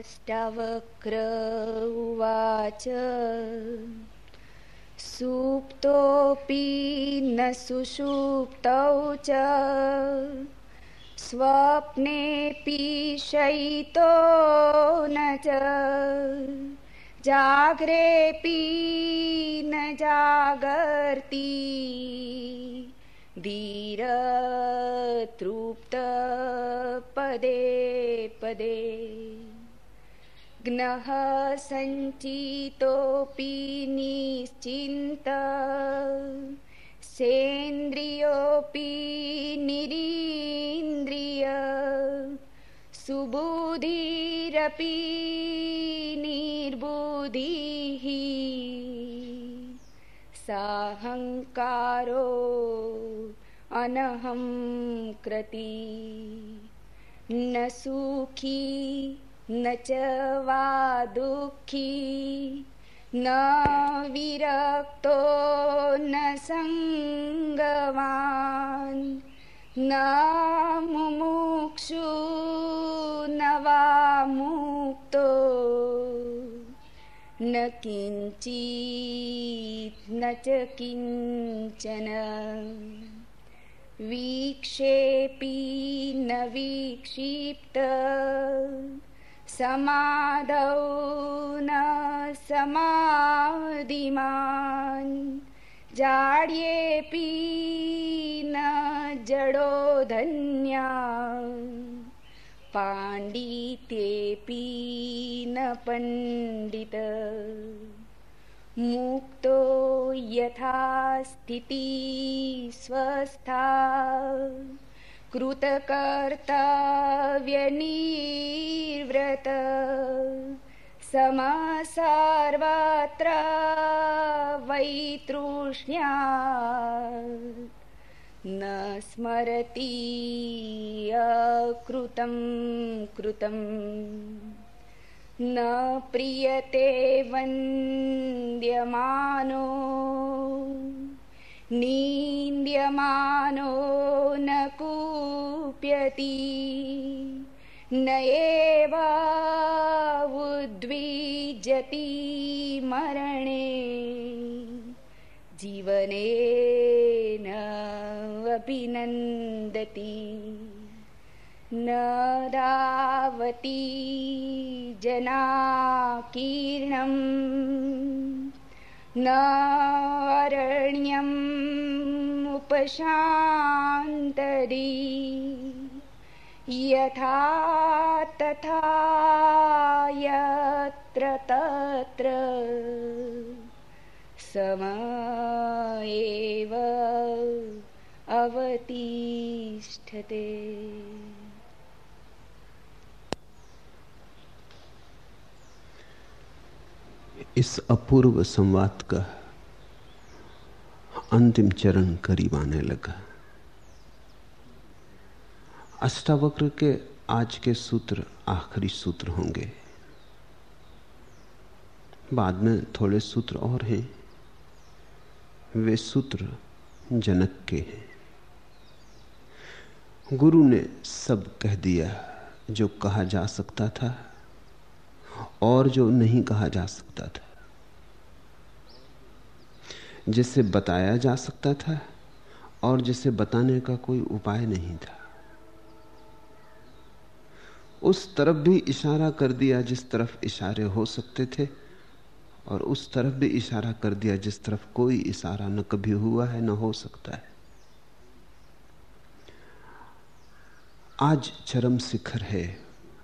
अष्टावक्र उवाच। सुप्तोऽपि न सुषुप्तौ च। स्वप्नेऽपि शयितो न च। जाग्रेऽपि न जागर्ति। पदे पदे ग्नः सञ्चितोऽपि निश्चिन्त। सेन्द्रियोऽपि निरीन्द्रिय। सुबुधिरपि निर्बुधिः। साहङ्कारो अनहं कृति। न सुखी न च वा दुःखी न विरक्तो न सङ्गवान् न मुमुक्षु न वा मुक्तो न किञ्चित् न च किञ्चन। वीक्षेऽपि न वीक्षिप्त समाधौ न समाधिमान्। जाड्येऽपि न जडो धन्या। पाण्डित्येऽपि न पण्डित। मुक्तो यथा स्थिति स्वस्था कृतकर्तव्यनिर्व्रत समसर्वत्र वैतृष्ण्या न स्मरति अकृतं कृतम् न प्रियते वन्द्यमानो नीन्द्यमानो न कूप्यति न एव उद्विजति मरणे। जीवने न अभिनन्दति न धावती जनाकीर्णम् न अरण्यम् उपशान्तरी। यथा तथा यत्र तत्र सम एव अवतिष्ठते इस अपूर्व संवाद का अंतिम चरण करीब आने लगा। अष्टावक्र के आज के सूत्र आखिरी सूत्र होंगे। बाद में थोड़े सूत्र और हैं। वे सूत्र जनक के हैं। गुरु ने सब कह दिया जो कहा जा सकता था। और जो नहीं कहा जा सकता था, जिसे बताया जा सकता था और जिसे बताने का कोई उपाय नहीं था। उस तरफ़ भी इशारा कर दिया जिस तरफ़ इशारे हो सकते थे और उस तरफ़ भी इशारा कर दिया जिस तरफ़ कोई इशारा न कभी हुआ है, न हो सकता है। आज चरम शिखर है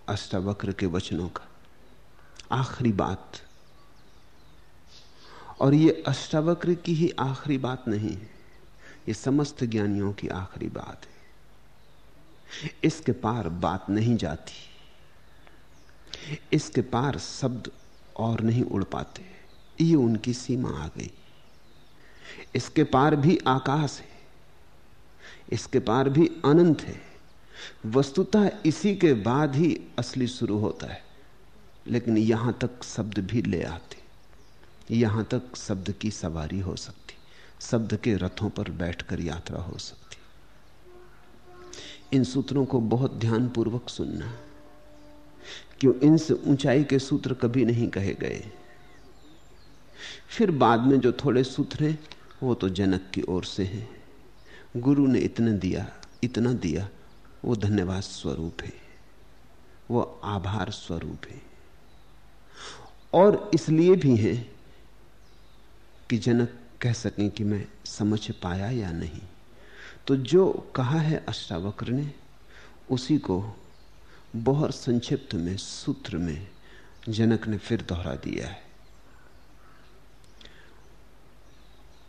अष्टावक्र के वचनों का। आखिरी बात। और ये अष्टावक्र की ही आखिरी बात नहीं है, ये समस्त ज्ञानियों की आखिरी बात है। इसके पार बात नहीं जाती, इसके पार शब्द और नहीं उड़ पाते, ये उनकी सीमा आ गई। इसके पार भी आकाश है, इसके पार भी अनंत है, वस्तुतः इसी के बाद ही असली शुरू होता है। लेकिन यहाँ तक शब्द भी ले आते। यहाँ तक शब्द की सवारी हो सकती, शब्द के रथों पर बैठकर यात्रा हो सकती। इन सूत्रों को बहुत ध्यानपूर्वक सुनना। क्यों इनसे ऊंचाई के सूत्र कभी नहीं कहे गए। फिर बाद में जो थोड़े सूत्र हैं, वो तो जनक की ओर से हैं। गुरु ने इतना दिया इतना दिया, वो धन्यवाद स्वरूप है। वो आभार स्वरूप है। और इसलिए भी हैं कि जनक कह सकें कि मैं समझ पाया या नहीं। तो जो कहा है अष्टावक्र ने, उसी को बहुत संक्षिप्त में, सूत्र में जनक ने फिर दोहरा दिया है।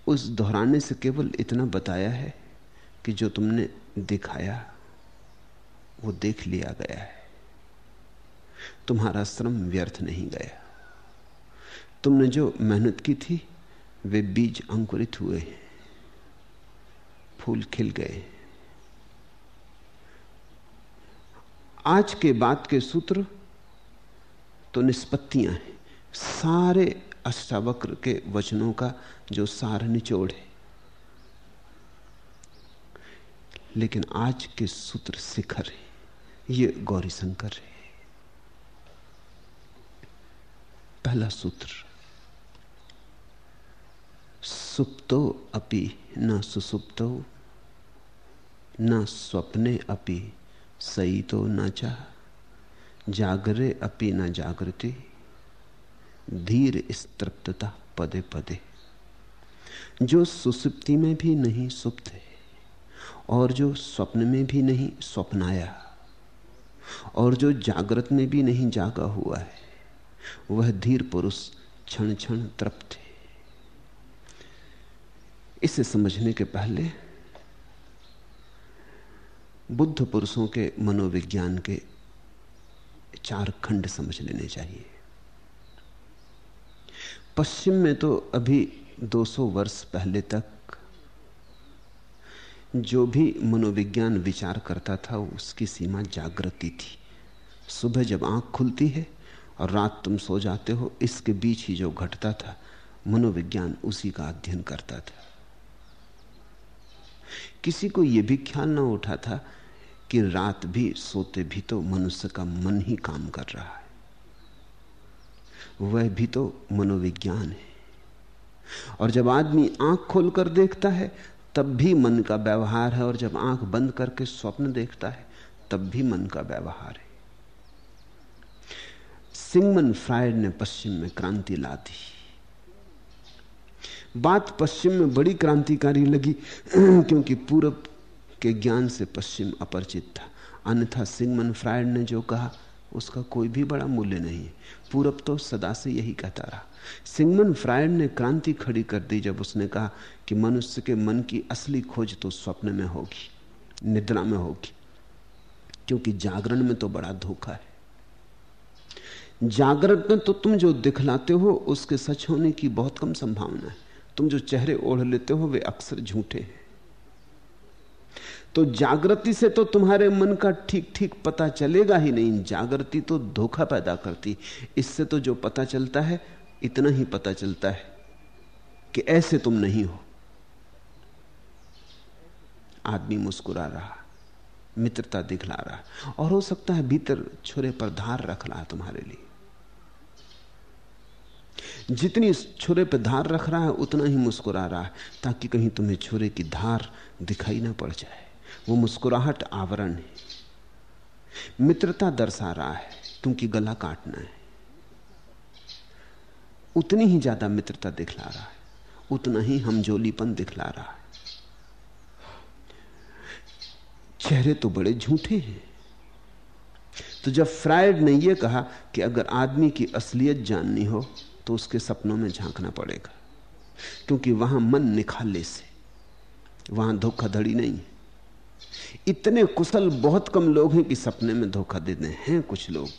उस दोहराने से केवल इतना बताया है कि जो तुमने दिखाया, वो देख लिया गया है। तुम्हारा श्रम व्यर्थ नहीं गया। तुमने जो मेहनत की थी, वे बीज अंकुरित हुए फूल खिल गए आज के बाद के सूत्र तो निष्पत्तियाँ हैं। सारे अष्टावक्र के वचनों का जो सार निचोड़ है। लेकिन आज के सूत्र शिखर है। ये गौरी शंकर है। पहला सूत्र सुप्तो अपि, न सुसुप्तो, न स्वप्ने अपि सही तो न चाह जागरे अपि न जागृति, धीर स्तृप्तता पदे पदे। जो सुसुप्ति में भी नहीं सुप्त है, और जो स्वप्न में भी नहीं स्वप्नाया, और जो जागृत में भी नहीं जागा हुआ है, वह धीर पुरुष क्षण क्षण तृप्त है। इसे समझने के पहले बुद्ध पुरुषों के मनोविज्ञान के चार खंड समझ लेने चाहिए। पश्चिम में तो अभी 200 वर्ष पहले तक जो भी मनोविज्ञान विचार करता था, उसकी सीमा जागृति थी। सुबह जब आँख खुलती है और रात तुम सो जाते हो, इसके बीच ही जो घटता था, मनोविज्ञान उसी का अध्ययन करता था। किसी को यह भी ख्याल ना उठा था कि रात भी सोते भी तो मनुष्य का मन ही काम कर रहा है। वह भी तो मनोविज्ञान है। और जब आदमी आँख खोलकर देखता है, तब भी मन का व्यवहार है, और जब आँख बंद करके स्वप्न देखता है, तब भी मन का व्यवहार है। सिंगमन फ्रायड ने पश्चिम में क्रांति ला दी। बात पश्चिम में बड़ी क्रांतिकारी लगी, क्योंकि पूरब के ज्ञान से पश्चिम अपरिचित था। अन्यथा सिंगमन फ्रायड ने जो कहा, उसका कोई भी बड़ा मूल्य नहीं है। पूरब तो सदा से यही कहता रहा। सिंगमन फ्रायड ने क्रांति खड़ी कर दी, जब उसने कहा कि मनुष्य के मन की असली खोज तो स्वप्न में होगी, निद्रा में होगी, क्योंकि जागरण में तो बड़ा धोखा है। जागरण में तो तुम जो दिखलाते हो, उसके सच होने की बहुत कम संभावना है। तुम जो चेहरे ओढ़ लेते हो, वे अक्सर झूठे हैं। तो जागृति से तो तुम्हारे मन का ठीक ठीक पता चलेगा ही नहीं। जागृति तो धोखा पैदा करती। इससे तो जो पता चलता है, इतना ही पता चलता है कि ऐसे तुम नहीं हो। आदमी मुस्कुरा रहा, मित्रता दिखला रहा, और हो सकता है भीतर छुरे पर धार रख रहा तुम्हारे लिए। जितनी छुरे पर धार रख रहा है, उतना ही मुस्कुरा रहा है, ताकि कहीं तुम्हें छुरे की धार दिखाई ना पड़ जाए। वो मुस्कुराहट आवरण है। मित्रता दर्शा रहा है क्योंकि गला काटना है। उतनी ही ज़्यादा मित्रता दिखला रहा है, उतना ही हमजोलीपन दिखला रहा है। चेहरे तो बड़े झूठे हैं। तो जब फ्रायड ने यह कहा कि अगर आदमी की असलियत जाननी हो तो उसके सपनों में झांकना पड़ेगा। क्योंकि वहाँ मन निखाले से, वहाँ धोखाधड़ी नहीं है। इतने कुशल बहुत कम लोग हैं कि सपने में धोखा देते हैं कुछ लोग।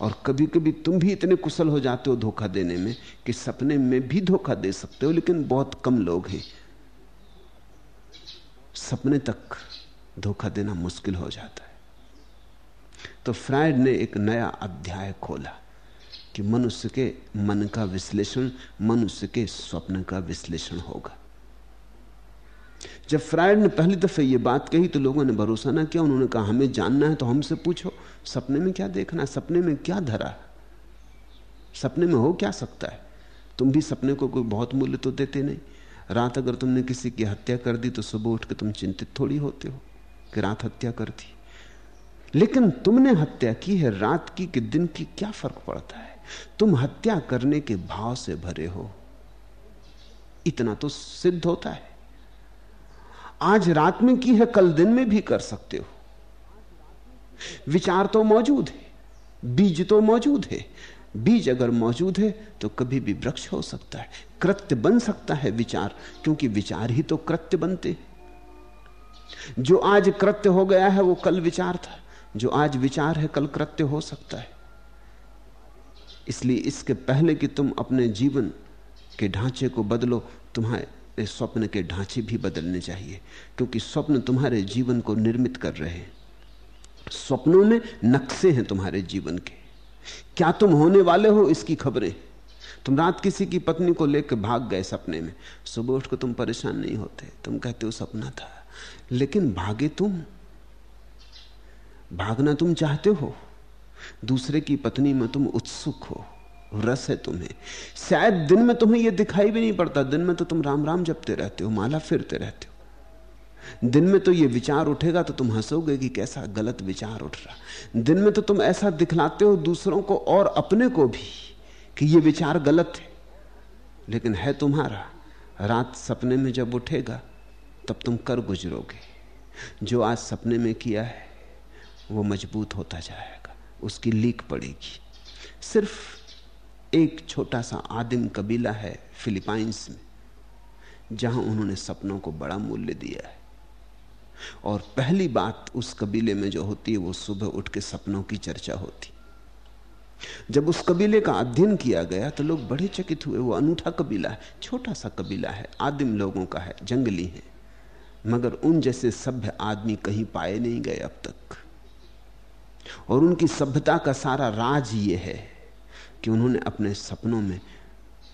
और कभी कभी तुम भी इतने कुशल हो जाते हो धोखा देने में कि सपने में भी धोखा दे सकते हो, लेकिन बहुत कम लोग हैं। सपने तक धोखा देना मुश्किल हो जाता है। तो फ्रायड ने एक नया अध्याय खोला। कि मनुष्य के मन का विश्लेषण, मनुष्य के स्वप्न का विश्लेषण होगा। जब फ्रायड ने पहली दफे ये बात कही तो लोगों ने भरोसा ना किया, उन्होंने कहा, हमें जानना है तो हमसे पूछो, सपने में क्या देखना है, सपने में क्या धरा सपने में हो क्या सकता है? तुम भी सपने को कोई बहुत मूल्य तो देते नहीं। रात अगर तुमने किसी की हत्या कर दी तो सुबह उठ के तुम चिंतित थोड़ी होते हो कि रात हत्या कर दी। लेकिन तुमने हत्या की है, रात की कि दिन की क्या फ़र्क पड़ता है? तुम हत्या करने के भाव से भरे हो। इतना तो सिद्ध होता है। आज रात में की है, कल दिन में भी कर सकते हो। विचार तो मौजूद है, बीज तो मौजूद है। बीज अगर मौजूद है तो कभी भी वृक्ष हो सकता है। कृत्य बन सकता है विचार, क्योंकि विचार ही तो कृत्य बनते जो आज कृत्य हो गया है, वो कल विचार था। जो आज विचार है, कल कृत्य हो सकता है। इसलिए इसके पहले कि तुम अपने जीवन के ढांचे को बदलो, तुम्हारे स्वप्न के ढांचे भी बदलने चाहिए, क्योंकि स्वप्न तुम्हारे जीवन को निर्मित कर रहे हैं। स्वप्नों में नक्शे हैं तुम्हारे जीवन के। क्या तुम होने वाले हो इसकी खबरें? तुम रात किसी की पत्नी को लेकर भाग गए सपने में। सुबह उठ तुम परेशान नहीं होते। तुम कहते हो सपना था। लेकिन भागे तुम। भागना तुम चाहते हो? दूसरे की पत्नी में तुम उत्सुक हो, रस है तुम्हें। शायद दिन में तुम्हें यह दिखाई भी नहीं पड़ता। दिन में तो तुम राम राम जपते रहते हो, माला फिरते रहते हो। दिन में तो यह विचार उठेगा तो तुम हंसोगे कि कैसा गलत विचार उठ रहा। दिन में तो तुम ऐसा दिखलाते हो दूसरों को और अपने को भी कि यह विचार गलत है। लेकिन है तुम्हारा, रात सपने में जब उठेगा, तब तुम कर गुजरोगे। जो आज सपने में किया है, वो मज़बूत होता जाएगा। उसकी लीक पड़ेगी। सिर्फ़ एक छोटा सा आदिम कबीला है फिलीपाइंस में, जहाँ उन्होंने सपनों को बड़ा मूल्य दिया है। और पहली बात उस कबीले में जो होती है, वो सुबह उठ के सपनों की चर्चा होती। जब उस कबीले का अध्ययन किया गया तो लोग बड़े चकित हुए। वो अनूठा कबीला है, छोटा सा कबीला है, आदिम लोगों का है, जंगली है। मगर उन जैसे सभ्य आदमी कहीं पाए नहीं गए अब तक। और उनकी सभ्यता का सारा राज ये है कि उन्होंने अपने सपनों में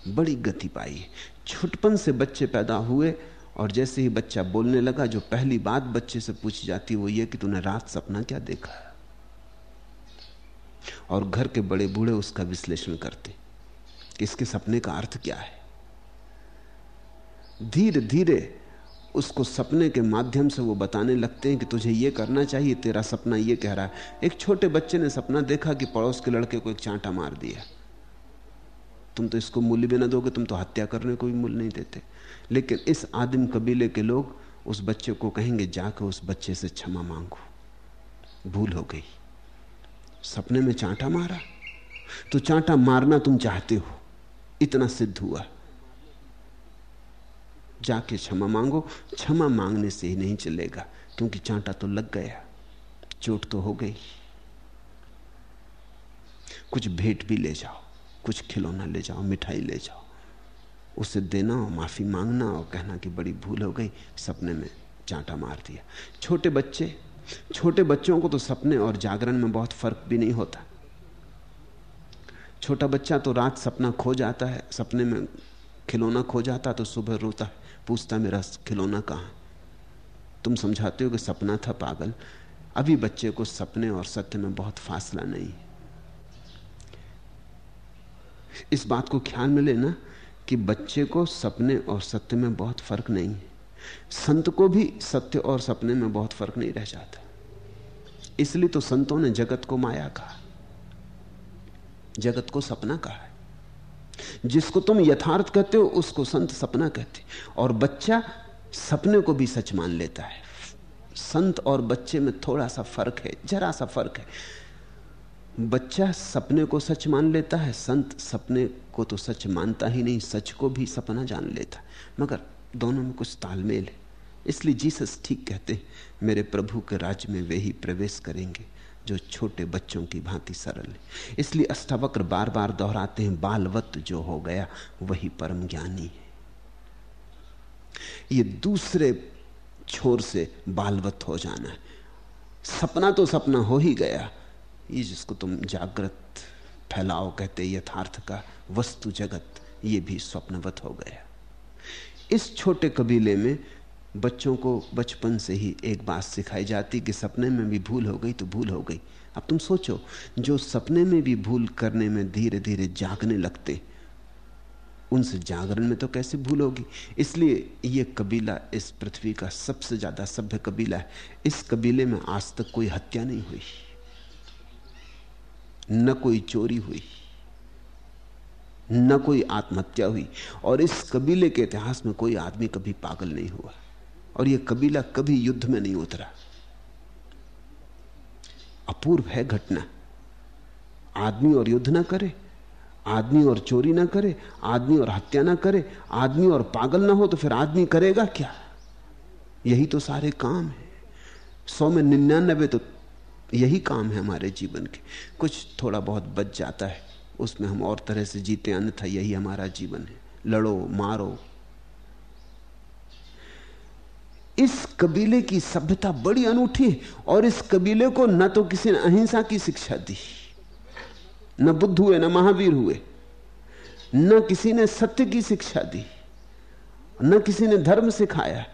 बड़ी गति पाई। छुटपन से बच्चे पैदा हुए और जैसे ही बच्चा बोलने लगा, जो पहली बात बच्चे से पूछी जाती वो ये कि तूने रात सपना क्या देखा? और घर के बड़े बूढ़े उसका विश्लेषण करते इसके सपने का अर्थ क्या है। धीरे धीरे उसको सपने के माध्यम से वो बताने लगते हैं कि तुझे ये करना चाहिए, तेरा सपना ये कह रहा है। एक छोटे बच्चे ने सपना देखा कि पड़ोस के लड़के को एक चांटा मार दिया। तुम तो इसको मूल्य भी ना दोगे, तुम तो हत्या करने को भी मूल्य नहीं देते। लेकिन इस आदिम कबीले के लोग उस बच्चे को कहेंगे जाकर उस बच्चे से क्षमा मांगो। भूल हो गई। सपने में चांटा मारा। तो चांटा मारना तुम चाहते हो। इतना सिद्ध हुआ। जाके क्षमा मांगो, क्षमा मांगने से ही नहीं चलेगा, क्योंकि चांटा तो लग गया, चोट तो हो गई। कुछ भेंट भी ले जाओ, कुछ खिलौना ले जाओ, मिठाई ले जाओ, उसे देना और माफ़ी मांगना और कहना कि बड़ी भूल हो गई, सपने में चांटा मार दिया। छोटे बच्चे, छोटे बच्चों को तो सपने और जागरण में बहुत फ़र्क भी नहीं होता। छोटा बच्चा तो रात सपना खो जाता है, सपने में खिलौना खो जाता तो सुबह रोता है। पूछता मेरा खिलौना कहाँ? तुम समझाते हो कि सपना था पागल। अभी बच्चे को सपने और सत्य में बहुत फासला नहीं। इस बात को ख्याल में लेना कि बच्चे को सपने और सत्य में बहुत फ़र्क नहीं। है संत को भी सत्य और सपने में बहुत फ़र्क नहीं रह जाता। इसलिए तो संतों ने जगत को माया कहा। जगत को सपना कहा है। जिसको तुम यथार्थ कहते हो, उसको संत सपना कहते और बच्चा सपने को भी सच मान लेता है। संत और बच्चे में थोड़ा सा फ़र्क है, जरा सा फ़र्क है। बच्चा सपने को सच मान लेता है, संत सपने को तो सच मानता ही नहीं, सच को भी सपना जान लेता मगर दोनों में कुछ तालमेल है। इसलिए जीसस ठीक कहते हैं, मेरे प्रभु के राज्य में वे ही प्रवेश करेंगे। जो छोटे बच्चों की भांति सरल है। इसलिए अष्टावक्र बार बार दोहराते हैं, बालवत जो हो गया, वही परम ज्ञानी है। ये दूसरे छोर से बालवत हो जाना है। सपना तो सपना हो ही गया। ये जिसको तुम जागृत, फैलाओ कहते यथार्थ का वस्तु जगत, ये भी स्वप्नवत हो गया। इस छोटे कबीले में बच्चों को बचपन से ही एक बात सिखाई जाती कि सपने में भी भूल हो गई तो भूल हो गई। अब तुम सोचो, जो सपने में भी भूल करने में धीरे धीरे जागने लगते, उनसे जागरण में तो कैसे भूल होगी? इसलिए यह कबीला इस पृथ्वी का सबसे ज़्यादा सभ्य कबीला है। इस कबीले में आज तक कोई हत्या नहीं हुई, न कोई चोरी हुई, न कोई आत्महत्या हुई। और इस कबीले के इतिहास में कोई आदमी कभी पागल नहीं हुआ। और यह कबीला कभी युद्ध में नहीं उतरा। अपूर्व है घटना। आदमी और युद्ध ना करे, आदमी और चोरी ना करे, आदमी और हत्या ना करे, आदमी और पागल ना हो तो फिर आदमी करेगा क्या? यही तो सारे काम है। सौ में निन्यानबे तो यही काम है हमारे जीवन के। कुछ थोड़ा बहुत बच जाता है, उसमें हम और तरह से जीते, अन्यथा यही हमारा जीवन है। लड़ो, मारो इस कबीले की सभ्यता बड़ी अनूठी है और इस कबीले को न तो किसी ने अहिंसा की शिक्षा दी, न बुद्ध हुए, न महावीर हुए, न किसी ने सत्य की शिक्षा दी, न किसी ने धर्म सिखाया।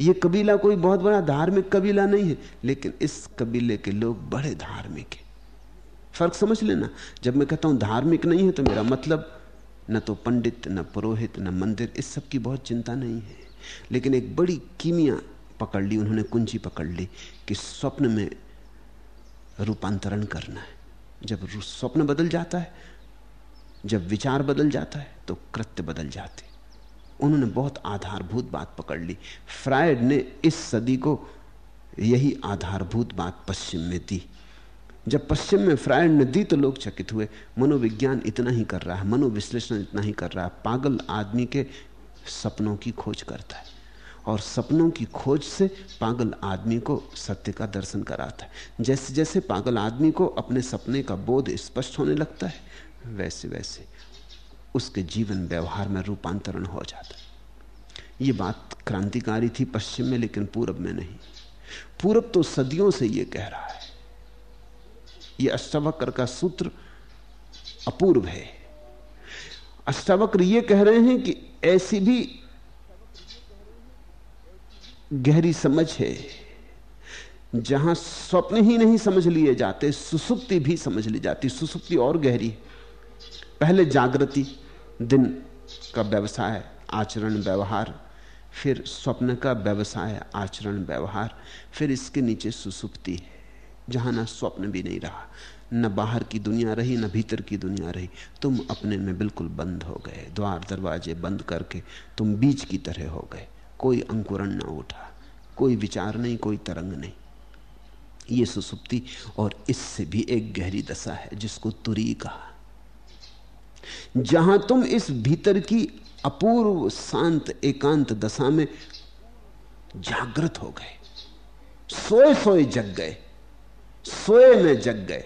यह कबीला कोई बहुत बड़ा धार्मिक कबीला नहीं है, लेकिन इस कबीले के लोग बड़े धार्मिक हैं। फ़र्क समझ लेना, जब मैं कहता हूँ धार्मिक नहीं है तो मेरा मतलब न तो पंडित, न पुरोहित, न मंदिर, इस सब की बहुत चिंता नहीं है। लेकिन एक बड़ी कीमिया पकड़ ली, उन्होंने कुंजी पकड़ ली कि स्वप्न में रूपांतरण करना है। जब स्वप्न बदल जाता है, जब विचार बदल जाता है तो कृत्य बदल जाते। उन्होंने बहुत आधारभूत बात पकड़ ली। फ्रायड ने इस सदी को यही आधारभूत बात पश्चिम में दी। जब पश्चिम में फ्रायड ने दी तो लोग चकित हुए। मनोविज्ञान इतना ही कर रहा है, मनोविश्लेषण इतना ही कर रहा है। पागल आदमी के सपनों की खोज करता है। और सपनों की खोज से पागल आदमी को सत्य का दर्शन कराता है। जैसे जैसे पागल आदमी को अपने सपने का बोध स्पष्ट होने लगता है वैसे वैसे उसके जीवन व्यवहार में रूपांतरण हो जाता है। ये बात क्रांतिकारी थी पश्चिम में, लेकिन पूरब में नहीं। पूरब तो सदियों से ये कह रहा है। ये अष्टावक्र का सूत्र अपूर्व है। अष्टावक्र ये कह रहे हैं कि ऐसी भी गहरी समझ है, जहाँ स्वप्न ही नहीं समझ लिए जाते, सुसुप्ति भी समझ ली जाती। सुसुप्ति और गहरी। पहले जागृति, दिन का व्यवसाय, आचरण, व्यवहार, फिर स्वप्न का व्यवसाय, आचरण, व्यवहार, फिर इसके नीचे सुसुप्ति है, जहाँ ना स्वप्न भी नहीं रहा। न बाहर की दुनिया रही, न भीतर की दुनिया रही। तुम अपने में बिल्कुल बंद हो गए। द्वार दरवाजे बंद करके तुम बीज की तरह हो गए। कोई अंकुरण ना उठा, कोई विचार नहीं, कोई तरंग नहीं। ये सुसुप्ति और इससे भी एक गहरी दशा है जिसको तुरी कहा। जहाँ तुम इस भीतर की अपूर्व शांत एकांत दशा में जागृत हो गए सोए सोए जग गए, सोए में जग गए।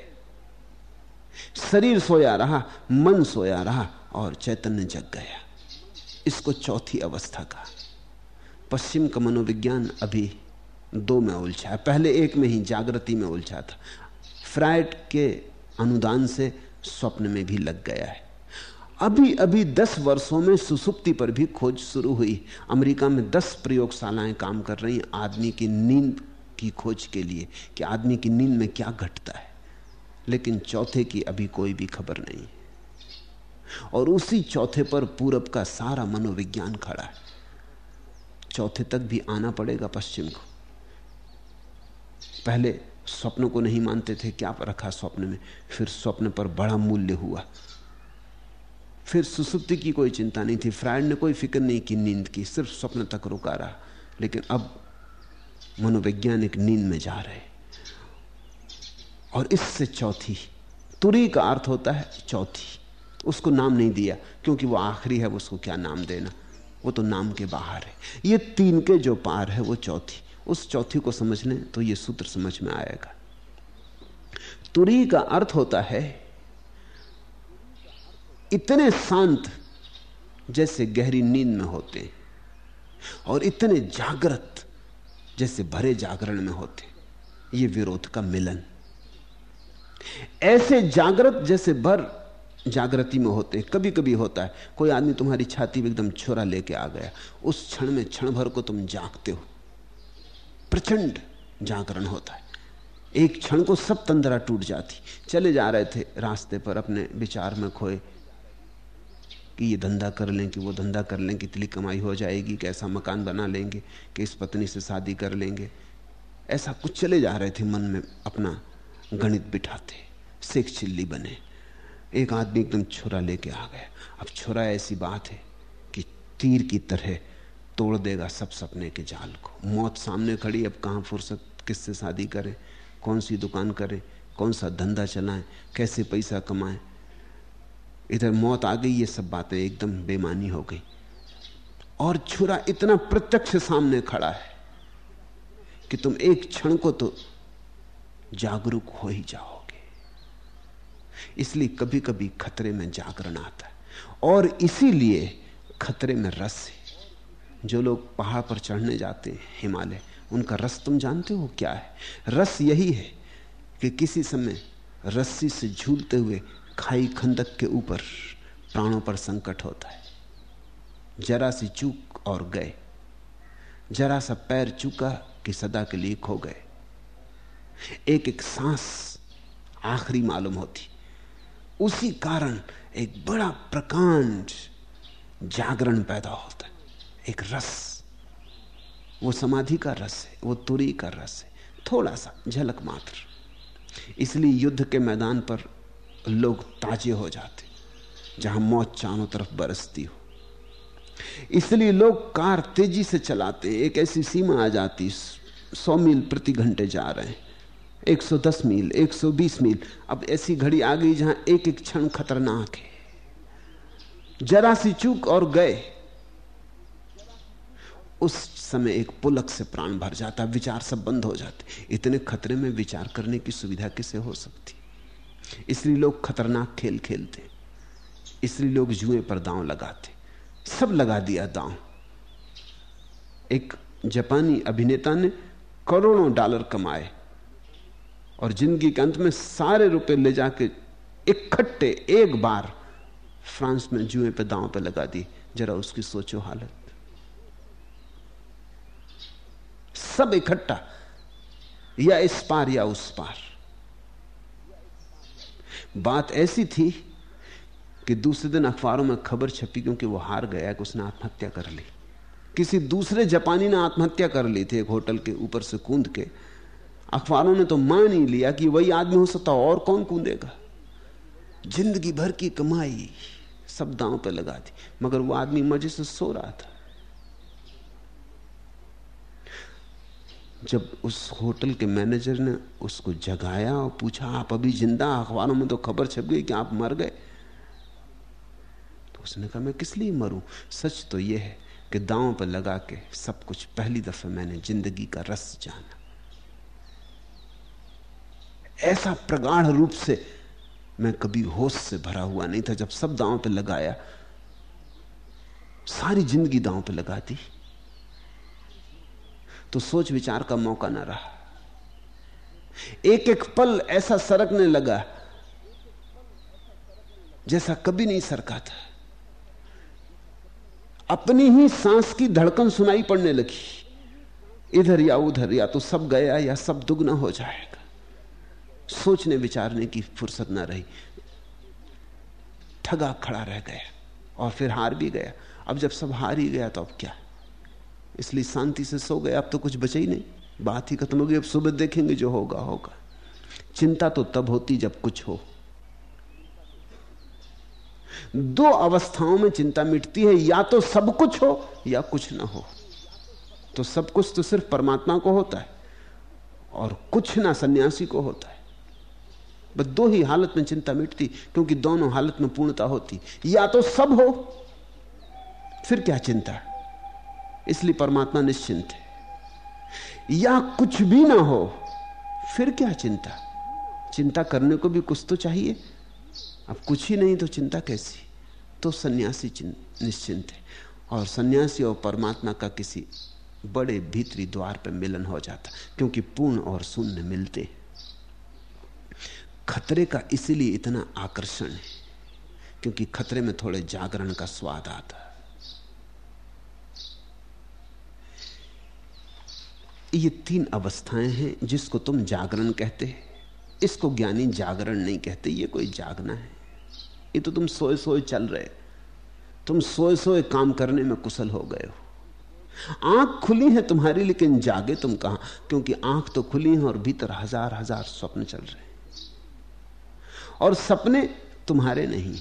शरीर सोया रहा, मन सोया रहा और चैतन्य जग गया। इसको चौथी अवस्था का। पश्चिम का मनोविज्ञान अभी दो में उलझा है। पहले एक में ही, जागृति में उलझा था। फ्राइड के अनुदान से स्वप्न में भी लग गया है। अभी अभी दस वर्षों में सुसुप्ति पर भी खोज शुरू हुई। अमेरिका में दस प्रयोगशालाएँ काम कर रही आदमी की नींद की खोज के लिए कि आदमी की नींद में क्या घटता है। लेकिन चौथे की अभी कोई भी खबर नहीं। और उसी चौथे पर पूरब का सारा मनोविज्ञान खड़ा है। चौथे तक भी आना पड़ेगा पश्चिम को। पहले स्वप्न को नहीं मानते थे, क्या रखा स्वप्न में? फिर स्वप्न पर बड़ा मूल्य हुआ। फिर सुसुप्ति की कोई चिंता नहीं थी। फ्रायड ने कोई फ़िक्र नहीं की नींद की, सिर्फ़ स्वप्न तक रुका रहा। लेकिन अब मनोवैज्ञानिक नींद में जा रहे और इससे चौथी, तुरी का अर्थ होता है चौथी। उसको नाम नहीं दिया, क्योंकि वो आखिरी है उसको क्या नाम देना? वो तो नाम के बाहर है। ये तीन के जो पार है, वो चौथी। उस चौथी को समझ लें तो ये सूत्र समझ में आएगा। तुरी का अर्थ होता है, इतने शांत जैसे गहरी नींद में होते और इतने जागृत जैसे भरे जागरण में होते ये विरोध का मिलन। ऐसे जागृत जैसे भर जागृति में होते हैं कभी कभी होता है। कोई आदमी तुम्हारी छाती में एकदम छोरा लेके आ गया, उस क्षण में क्षण भर को तुम जागते हो। प्रचंड जागरण होता है। एक क्षण को सब तंदरा टूट जाती। चले जा रहे थे रास्ते पर अपने विचार में खोए कि ये धंधा कर लें कि वो धंधा कर लें, कितनी कमाई हो जाएगी, कैसा मकान बना लेंगे कि इस पत्नी से शादी कर लेंगे। ऐसा कुछ चले जा रहे थे मन में अपना। गणित बिठाते शेख चिल्ली बने। एक आदमी एकदम छुरा लेके आ गया। अब छुरा ऐसी बात है कि तीर की तरह तोड़ देगा सब सपने के जाल को। मौत सामने खड़ी, अब कहाँ फुर्सत, किससे शादी करें? कौन सी दुकान करें? कौन सा धंधा चलाएँ? कैसे पैसा कमाएँ? इधर मौत आ गई, ये सब बातें एकदम बेमानी हो गई। और छुरा इतना प्रत्यक्ष सामने खड़ा है कि तुम एक क्षण को तो जागरूक हो ही जाओगे। इसलिए कभी कभी खतरे में जागरण आता है। और इसीलिए खतरे में रस है। जो लोग पहाड़ पर चढ़ने जाते हैं, हिमालय, उनका रस तुम जानते हो क्या है? रस यही है कि किसी समय रस्सी से झूलते हुए खाई खंदक के ऊपर प्राणों पर संकट होता है। जरा सी चूक और गए। जरा सा पैर चूका कि सदा के लिए खो गए। एक एक सांस आखिरी मालूम होती। उसी कारण एक बड़ा प्रकांड जागरण पैदा होता है। एक रस। वो समाधि का रस है, वो तुरी का रस है। थोड़ा सा, झलक मात्र। इसलिए युद्ध के मैदान पर लोग ताजे हो जाते, जहाँ मौत चारों तरफ़ बरसती हो। इसलिए लोग कार तेज़ी से चलाते, एक ऐसी सीमा आ जाती, सौ मील प्रति घंटे जा रहे हैं। 110 मील 120 मील। अब ऐसी घड़ी आ गई जहाँ एक एक क्षण खतरनाक है। जरा सी चूक और गए। उस समय एक पुलक से प्राण भर जाता, विचार सब बंद हो जाते। इतने खतरे में विचार करने की सुविधा किसे हो सकती? इसलिए लोग खतरनाक खेल खेलते। इसलिए लोग जुए पर दांव लगाते। सब लगा दिया दांव। एक जापानी अभिनेता ने करोड़ों डॉलर कमाए। और ज़िंदगी के अंत में सारे रुपए ले जाके इकट्ठे एक बार फ्रांस में जुए पे दांव पे लगा दी, जरा उसकी सोचो हालत। सब इकट्ठा, या इस पार या उस पार। बात ऐसी थी कि दूसरे दिन अखबारों में खबर छपी क्योंकि वो हार गया कि उसने आत्महत्या कर ली। किसी दूसरे जापानी ने आत्महत्या कर ली थी एक होटल के ऊपर से कूद के अखबारों ने तो मान ही लिया कि वही आदमी हो सकता और कौन कूदेगा। ज़िंदगी भर की कमाई सब दांव पर लगा दी, मगर वो आदमी मज़े से सो रहा था। जब उस होटल के मैनेजर ने उसको जगाया और पूछा, आप अभी ज़िंदा अखबारों में तो खबर छप गई कि आप मर गए। तो उसने कहा, मैं किस लिए मरूं? सच तो यह है कि दांव पर लगा के सब कुछ पहली दफे मैंने ज़िंदगी का रस जाना। ऐसा प्रगाढ़ रूप से मैं कभी होश से भरा हुआ नहीं था जब सब दांव पे लगाया। सारी ज़िंदगी दांव पे लगा दी। तो सोच विचार का मौका ना रहा। एक एक पल ऐसा सरकने लगा जैसा कभी नहीं सरका था। अपनी ही सांस की धड़कन सुनाई पड़ने लगी। इधर या उधर या तो सब गया या सब दुगना हो जाएगा। सोचने, विचारने की फुर्सत ना रही। ठगा खड़ा रह गया और फिर हार भी गया। अब जब सब हार ही गया तो अब क्या? इसलिए शांति से सो गए, अब तो कुछ बचा ही नहीं। बात ही खत्म हो गई, अब सुबह देखेंगे जो होगा होगा। चिंता तो तब होती जब कुछ हो। दो अवस्थाओं में चिंता मिटती है, या तो सब कुछ हो, या कुछ ना हो। तो सब कुछ तो सिर्फ़ परमात्मा को होता है और कुछ ना सन्यासी को होता है। बस दो ही हालत में चिंता मिटती, क्योंकि दोनों हालत में पूर्णता होती। या तो सब हो, फिर क्या चिंता? इसलिए परमात्मा निश्चिंत है। या कुछ भी ना हो, फिर क्या चिंता? चिंता करने को भी कुछ तो चाहिए। अब कुछ ही नहीं तो चिंता कैसी? तो सन्यासी निश्चिंत है। और सन्यासी और परमात्मा का किसी बड़े भीतरी द्वार पर मिलन हो जाता, क्योंकि पूर्ण और शून्य मिलते खतरे का इसीलिए इतना आकर्षण है, क्योंकि खतरे में थोड़े जागरण का स्वाद आता है। ये तीन अवस्थाएँ हैं जिसको तुम जागरण कहते हैं। इसको ज्ञानी जागरण नहीं कहते, ये कोई जागना है। ये तो तुम सोए सोए चल रहे तुम सोए सोए काम करने में कुशल हो गए हो। आँख खुली है तुम्हारी, लेकिन जागे तुम कहाँ? क्योंकि आँख तो खुली है और भीतर हज़ार हज़ार स्वप्न चल रहे हैं। और सपने तुम्हारे नहीं।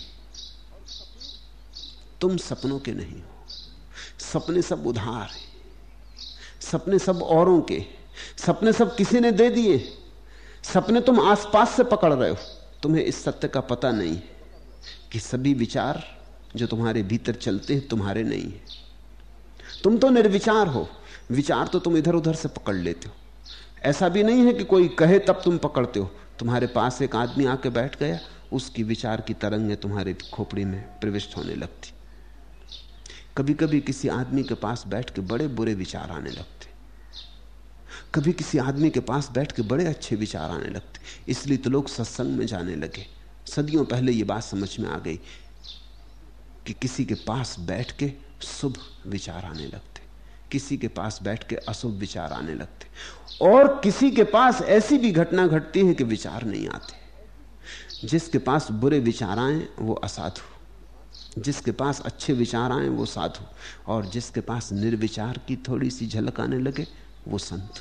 तुम सपनों के नहीं हो। सपने सब उधार हैं। सपने सब औरों के सपने सब किसी ने दे दिए। सपने तुम आसपास से पकड़ रहे हो। तुम्हें इस सत्य का पता नहीं कि सभी विचार जो तुम्हारे भीतर चलते हैं, तुम्हारे नहीं है। तुम तो निर्विचार हो। विचार तो तुम इधर उधर से पकड़ लेते हो। ऐसा भी नहीं है कि कोई कहे तब तुम पकड़ते हो। तुम्हारे पास एक आदमी आके बैठ गया, उसकी विचार की तरंगें तुम्हारे खोपड़ी में प्रविष्ट होने लगती। कभी कभी किसी आदमी के पास बैठ के बड़े बुरे विचार आने लगते। कभी किसी आदमी के पास बैठ के बड़े अच्छे विचार आने लगते। इसलिए तो लोग सत्संग में जाने लगे। सदियों पहले ये बात समझ में आ गई कि किसी के पास बैठ के शुभ विचार आने लगते। किसी के पास बैठ के अशुभ विचार आने लगते। और किसी के पास ऐसी भी घटना घटती है कि विचार नहीं आते। जिसके पास बुरे विचार आए, वो असाधु। जिसके पास अच्छे विचार आए, वो साधु। और जिसके पास निर्विचार की थोड़ी सी झलक आने लगे, वो संत।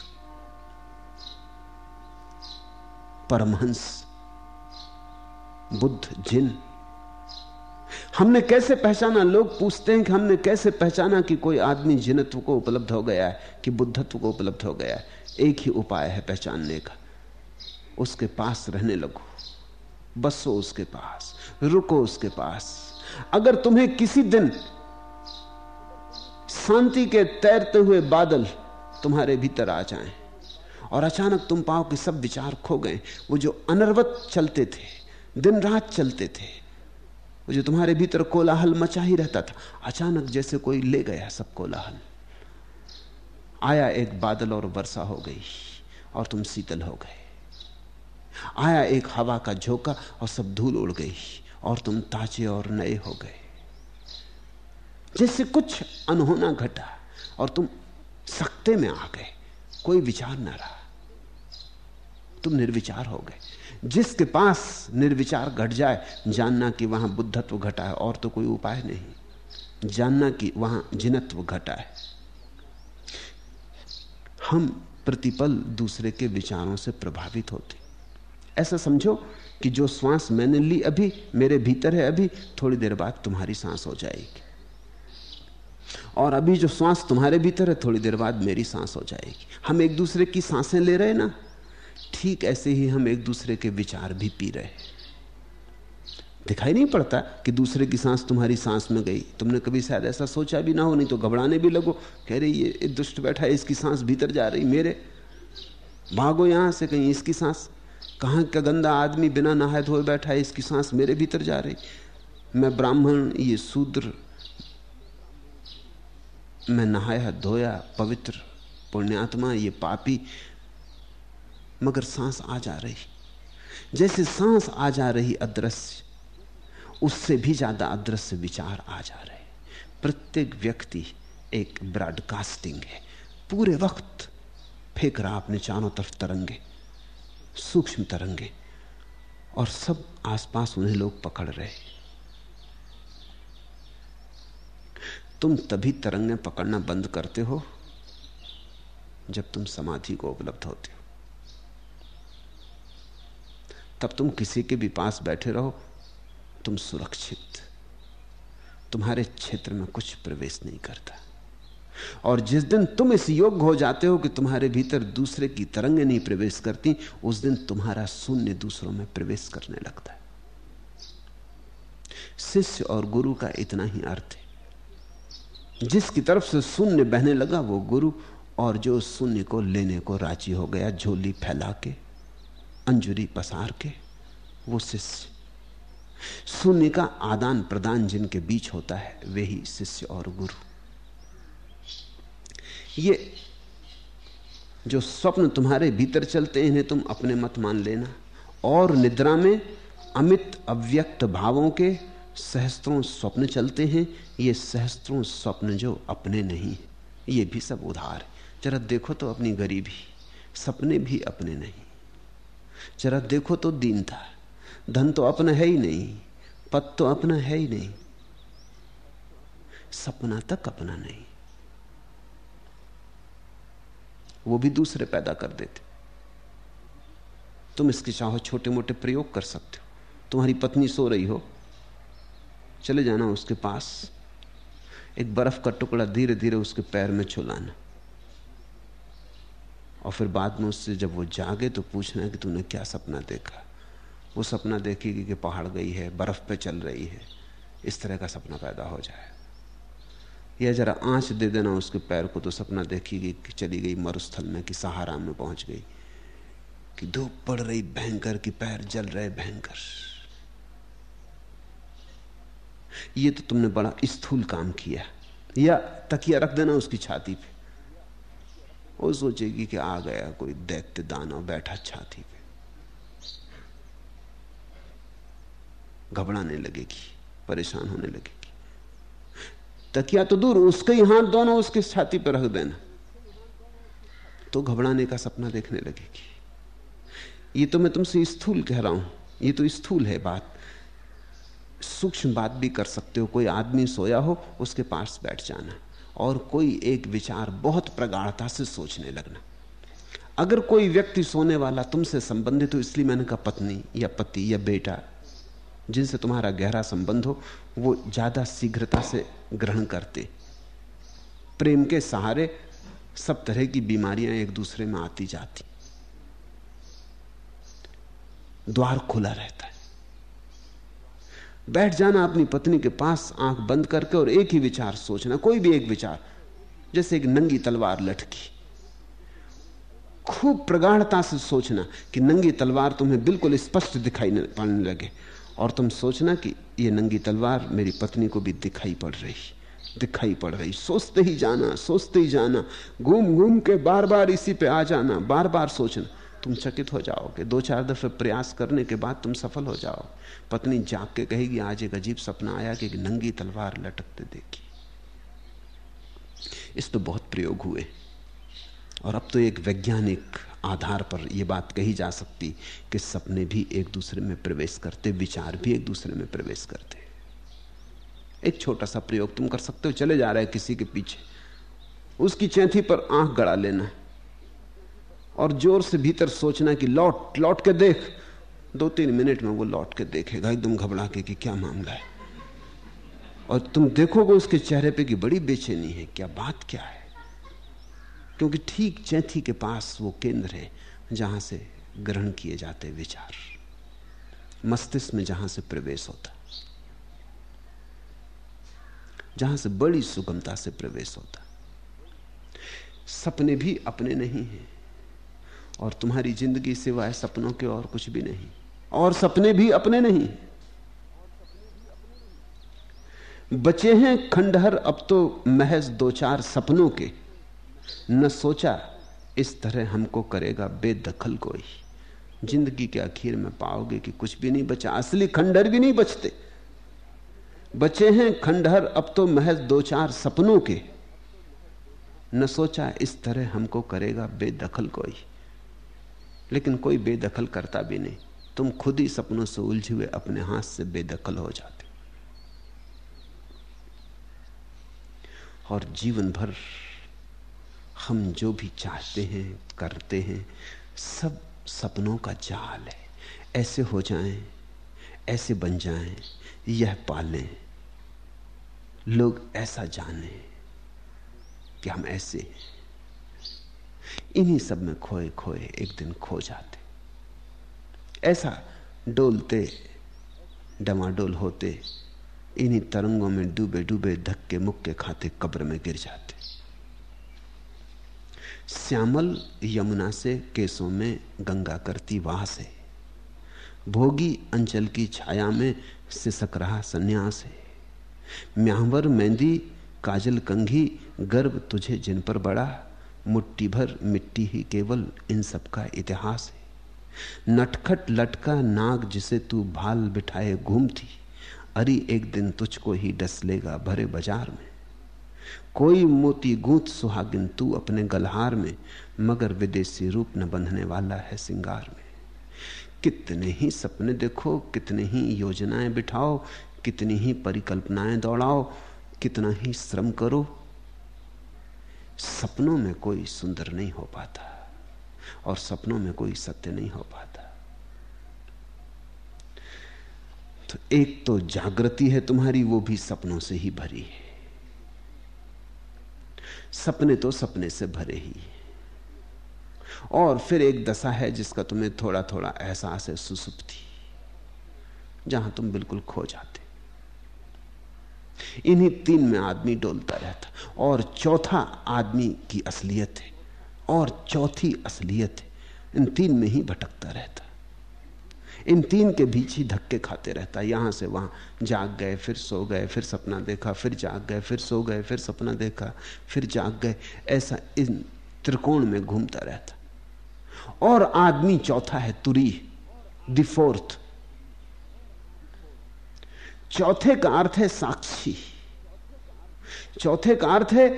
परमहंस, बुद्ध, जिन हमने कैसे पहचाना? लोग पूछते हैं कि हमने कैसे पहचाना कि कोई आदमी जिनत्व को उपलब्ध हो गया है, कि बुद्धत्व को उपलब्ध हो गया है? एक ही उपाय है पहचानने का। उसके पास रहने लगो। बसो उसके पास। रुको उसके पास। अगर तुम्हें किसी दिन शांति के तैरते हुए बादल तुम्हारे भीतर आ जाएँ, और अचानक तुम पाओ कि सब विचार खो गए, वो जो अनर्वत चलते थे, दिन रात चलते थे वो जो तुम्हारे भीतर कोलाहल मचा ही रहता था, अचानक जैसे कोई ले गया सब कोलाहल। आया एक बादल और वर्षा हो गई, और तुम शीतल हो गए। आया एक हवा का झोंका, और सब धूल उड़ गई, और तुम ताजे और नए हो गए। जैसे कुछ अनहोना घटा, और तुम सकते में आ गए, कोई विचार ना रहा। तुम निर्विचार हो गए। जिसके पास निर्विचार घट जाए, जानना कि वहाँ बुद्धत्व घटा है, और तो कोई उपाय नहीं। जानना कि वहाँ जिनत्व घटा है। हम प्रतिपल दूसरे के विचारों से प्रभावित होते। ऐसा समझो कि जो श्वास मैंने ली अभी, मेरे भीतर है अभी, थोड़ी देर बाद तुम्हारी सांस हो जाएगी। और अभी जो श्वास तुम्हारे भीतर है, थोड़ी देर बाद मेरी सांस हो जाएगी। हम एक दूसरे की साँसें ले रहे ना? ठीक ऐसे ही हम एक दूसरे के विचार भी पी रहे दिखाई नहीं पड़ता कि दूसरे की सांस तुम्हारी सांस में गई। तुमने कभी शायद ऐसा सोचा भी ना हो, नहीं तो घबराने भी लगो। कह रही ये दुष्ट बैठा है, इसकी सांस भीतर जा रही, मेरे। भागो यहाँ से कहीं, इसकी सांस। कहाँ का गंदा आदमी बिना नहाए धोए बैठा है, इसकी सांस मेरे भीतर जा रही। मैं ब्राह्मण, ये शूद्र। मैं नहाया, धोया, पवित्र। पुण्यात्मा, ये पापी। मगर सांस आ जा रही। जैसे सांस आ जा रही अदृश्य, उससे भी ज़्यादा अदृश्य विचार आ जा रहे। प्रत्येक व्यक्ति एक ब्रॉडकास्टिंग है। पूरे वक्त फेंक रहा अपने चारों तरफ़ तरंगे, सूक्ष्म तरंगे, और सब आसपास उन्हें लोग पकड़ रहे तुम तभी तरंगे पकड़ना बंद करते हो जब तुम समाधि को उपलब्ध होते हो। तब तुम किसी के भी पास बैठे रहो। तुम सुरक्षित। तुम्हारे क्षेत्र में कुछ प्रवेश नहीं करता। और जिस दिन तुम इस योग्य हो जाते हो कि तुम्हारे भीतर दूसरे की तरंगें नहीं प्रवेश करती, उस दिन तुम्हारा शून्य दूसरों में प्रवेश करने लगता है। शिष्य और गुरु का इतना ही अर्थ है। जिसकी तरफ़ से शून्य बहने लगा, वो गुरु और जो शून्य को लेने को राज़ी हो गया, झोली फैला के अंजुरी पसार के, वो शिष्य। शून्य का आदान प्रदान जिनके बीच होता है, वे ही शिष्य और गुरु। ये जो स्वप्न तुम्हारे भीतर चलते हैं, इन्हें तुम अपने मत मान लेना। और निद्रा में अमित अव्यक्त भावों के सहस्त्रों स्वप्न चलते हैं, ये सहस्त्रों स्वप्न जो अपने नहीं ये भी सब उधार। जरा देखो तो अपनी गरीबी, सपने भी अपने नहीं। जरा देखो तो दीनता धन तो अपना है ही नहीं, पद तो अपना है ही नहीं। सपना तक अपना नहीं। वो भी दूसरे पैदा कर देते। तुम इसके चाहो छोटे मोटे प्रयोग कर सकते हो। तुम्हारी पत्नी सो रही हो। चले जाना उसके पास। एक बर्फ़ का टुकड़ा धीरे धीरे उसके पैर में छुलाना। और फिर बाद में उससे जब वो जागे तो पूछना कि तूने क्या सपना देखा? वो सपना देखेगी कि पहाड़ गई है, बर्फ़ पे चल रही है। इस तरह का सपना पैदा हो जाए। या जरा आँच दे देना उसके पैर को तो सपना देखेगी कि चली गई मरुस्थल में, कि सहारा में पहुँच गई। कि धूप पड़ रही भयंकर, की पैर जल रहे भयंकर। ये तो तुमने बड़ा स्थूल काम किया। या तकिया रख देना उसकी छाती पे। वो सोचेगी कि आ गया कोई दैत्य दानव, बैठा छाती पे। घबराने लगेगी, परेशान होने लगेगी। तकिया तो दूर, उसके ही हाथ दोनों उसके छाती पर रख देना। तो घबराने का सपना देखने लगेगी। ये तो मैं तुमसे स्थूल कह रहा हूँ, ये तो स्थूल है बात। सूक्ष्म बात भी कर सकते हो, कोई आदमी सोया हो, उसके पास बैठ जाना। और कोई एक विचार बहुत प्रगाढ़ता से सोचने लगना। अगर कोई व्यक्ति सोने वाला तुमसे संबंधित हो, इसलिए मैंने कहा पत्नी या पति या बेटा, जिनसे तुम्हारा गहरा संबंध हो, वो ज़्यादा शीघ्रता से ग्रहण करते। प्रेम के सहारे सब तरह की बीमारियाँ एक दूसरे में आती जाती। द्वार खुला रहता है। बैठ जाना अपनी पत्नी के पास, आँख बंद करके और एक ही विचार सोचना, कोई भी एक विचार। जैसे एक नंगी तलवार लटकी। खूब प्रगाढ़ता से सोचना कि नंगी तलवार तुम्हें बिल्कुल स्पष्ट दिखाई पड़ने लगे और तुम सोचना कि ये नंगी तलवार मेरी पत्नी को भी दिखाई पड़ रही, दिखाई पड़ रही। सोचते ही जाना, सोचते ही जाना घूम घूम के बार बार इसी पे आ जाना बार बार सोचना। तुम चकित हो जाओगे। दो चार दफे प्रयास करने के बाद तुम सफल हो जाओ। पत्नी जाग के कहेगी, आज एक अजीब सपना आया कि नंगी तलवार लटकते देखी। इस तो बहुत प्रयोग हुए। और अब तो एक वैज्ञानिक आधार पर यह बात कही जा सकती कि सपने भी एक दूसरे में प्रवेश करते, विचार भी एक दूसरे में प्रवेश करते। एक छोटा सा प्रयोग तुम कर सकते हो, चले जा रहे किसी के पीछे। उसकी चैथी पर आँख गड़ा लेना। और ज़ोर से भीतर सोचना कि लौट लौट के देख। दो तीन मिनट में वो लौट के देखेगा, एकदम घबरा के कि क्या मामला है। और तुम देखोगे उसके चेहरे पे कि बड़ी बेचैनी है, क्या बात क्या है? क्योंकि ठीक चैथी के पास वो केंद्र है जहाँ से ग्रहण किए जाते विचार। मस्तिष्क में जहाँ से प्रवेश होता, जहाँ से बड़ी सुगमता से प्रवेश होता। सपने भी अपने नहीं हैं। और तुम्हारी ज़िंदगी सिवाय सपनों के और कुछ भी नहीं। और सपने भी अपने नहीं। बचे हैं खंडहर, अब तो महज दो चार सपनों के। न सोचा इस तरह हमको करेगा बेदखल कोई। ज़िंदगी के आखिर में पाओगे कि कुछ भी नहीं बचा, असली खंडहर भी नहीं बचते। बचे हैं खंडहर, अब तो महज दो चार सपनों के। न सोचा इस तरह हमको करेगा बेदखल कोई। लेकिन कोई बेदखल करता भी नहीं। तुम खुद ही सपनों से उलझे हुए अपने हाथ से बेदखल हो जाते और जीवन भर हम जो भी चाहते हैं करते हैं सब सपनों का जाल है। ऐसे हो जाएँ, ऐसे बन जाएँ, यह पालें। लोग ऐसा जाने कि हम ऐसे इन्हीं सब में खोए खोए एक दिन खो जाते। ऐसा डोलते, डमाडोल होते, इन्हीं तरंगों में डूबे डूबे धक्के मुक्के खाते कब्र में गिर जाते। श्यामल यमुना से केसों में गंगा करती वाह से। भोगी अंचल की छाया में सिसक रहा संन्यास है। म्यावर, मेहंदी, काजल, कंघी, गर्भ तुझे जिन पर बड़ा मुट्ठी भर मिट्टी ही केवल इन सब का इतिहास है। नटखट लटका नाग जिसे तू भाल बिठाए घूमती अरे एक दिन तुझको ही डस लेगा भरे बाज़ार में। कोई मोती गूंथ सुहागिन तू अपने गलहार में, मगर विदेशी रूप न बंधने वाला है सिंगार में। कितने ही सपने देखो, कितने ही योजनाएँ बिठाओ, कितनी ही परिकल्पनाएँ दौड़ाओ, कितना ही श्रम करो सपनों में कोई सुंदर नहीं हो पाता और सपनों में कोई सत्य नहीं हो पाता। तो एक तो जागृति है तुम्हारी, वो भी सपनों से ही भरी है। सपने तो सपने से भरे ही और फिर एक दशा है जिसका तुम्हें थोड़ा थोड़ा एहसास है, सुसुप्ति, जहाँ तुम बिल्कुल खो जाते इन्हीं तीन में आदमी डोलता रहता। और चौथा आदमी की असलियत है। और चौथी असलियत है। इन तीन में ही भटकता रहता। इन तीन के बीच ही धक्के खाते रहता। यहाँ से वहाँ जाग गए, फिर सो गए, फिर सपना देखा, फिर जाग गए, फिर सो गए, फिर सपना देखा, फिर जाग गए। ऐसा इन त्रिकोण में घूमता रहता। और आदमी चौथा है तुरी द फोर्थ चौथे का अर्थ है साक्षी। चौथे का अर्थ है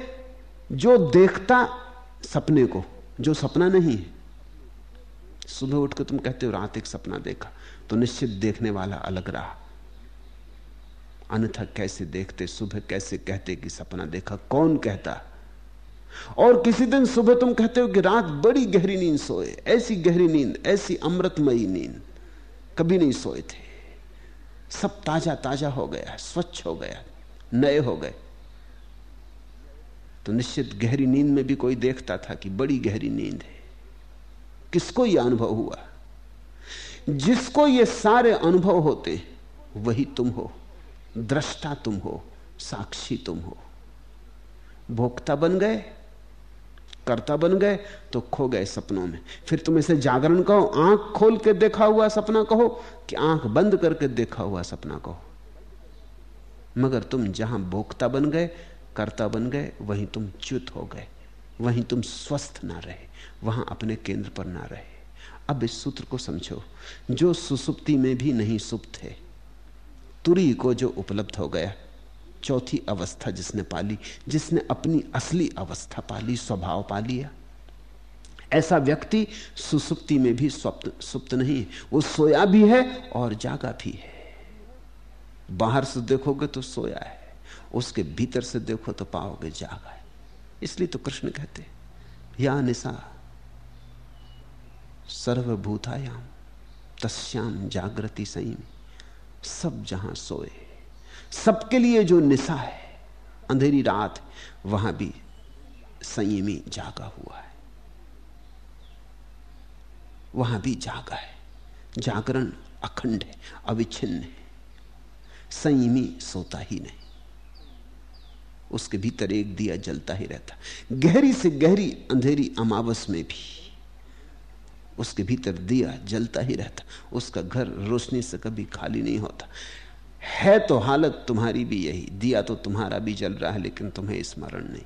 जो देखता सपने को, जो सपना नहीं है। सुबह उठ के तुम कहते हो, रात एक सपना देखा तो निश्चित देखने वाला अलग रहा। अन्यथा कैसे देखते, सुबह कैसे कहते कि सपना देखा, कौन कहता? और किसी दिन सुबह तुम कहते हो कि रात बड़ी गहरी नींद सोए, ऐसी गहरी नींद, ऐसी अमृतमयी नींद। कभी नहीं सोए थे। सब ताज़ा ताज़ा हो गया स्वच्छ हो गया नए हो गए। तो निश्चित गहरी नींद में भी कोई देखता था कि बड़ी गहरी नींद है। किसको यह अनुभव हुआ? जिसको ये सारे अनुभव होते, वही तुम हो। दृष्टा तुम हो, साक्षी तुम हो। भोक्ता बन गए कर्ता बन गए तो खो गए सपनों में। फिर तुम इसे जागरण कहो, आँख खोल के देखा हुआ सपना कहो कि आँख बंद करके देखा हुआ सपना कहो। मगर तुम जहाँ भोक्ता बन गए, कर्ता बन गए, वहीं तुम च्युत हो गए, वहीं तुम स्वस्थ ना रहे, वहाँ अपने केंद्र पर ना रहे। अब इस सूत्र को समझो, जो सुसुप्ति में भी नहीं सुप्त है, तुरी को जो उपलब्ध हो गया चौथी अवस्था जिसने पाली, जिसने अपनी असली अवस्था पाली, स्वभाव पा लिया ऐसा व्यक्ति सुसुप्ति में भी स्वप्न, सुप्त नहीं है। वो सोया भी है और जागा भी है। बाहर से देखोगे तो सोया है, उसके भीतर से देखो तो पाओगे जागा है। इसलिए तो कृष्ण कहते या निशा सर्वभूतायाम तस्याम जागृति सही सब जहाँ सोए। सबके लिए जो निशा है, अंधेरी रात वहाँ भी संयमी जागा हुआ है। वहाँ भी जागा है। जागरण अखंड है, अविच्छिन्न है। संयमी सोता ही नहीं। उसके भीतर एक दिया जलता ही रहता। गहरी से गहरी अंधेरी अमावस में भी उसके भीतर दिया जलता ही रहता। उसका घर रोशनी से कभी खाली नहीं होता। है तो हालत तुम्हारी भी यही। दिया तो तुम्हारा भी जल रहा है, लेकिन तुम्हें स्मरण नहीं।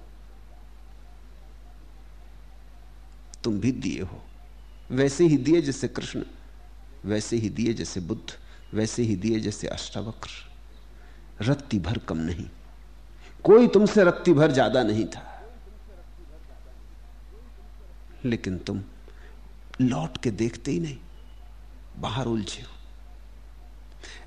तुम भी दिए हो। वैसे ही दिए जैसे कृष्ण, वैसे ही दिए जैसे बुद्ध, वैसे ही दिए जैसे अष्टावक्र। रत्ती भर कम नहीं। कोई तुमसे रत्ती भर ज़्यादा नहीं था। लेकिन तुम लौट के देखते ही नहीं। बाहर उलझे हो।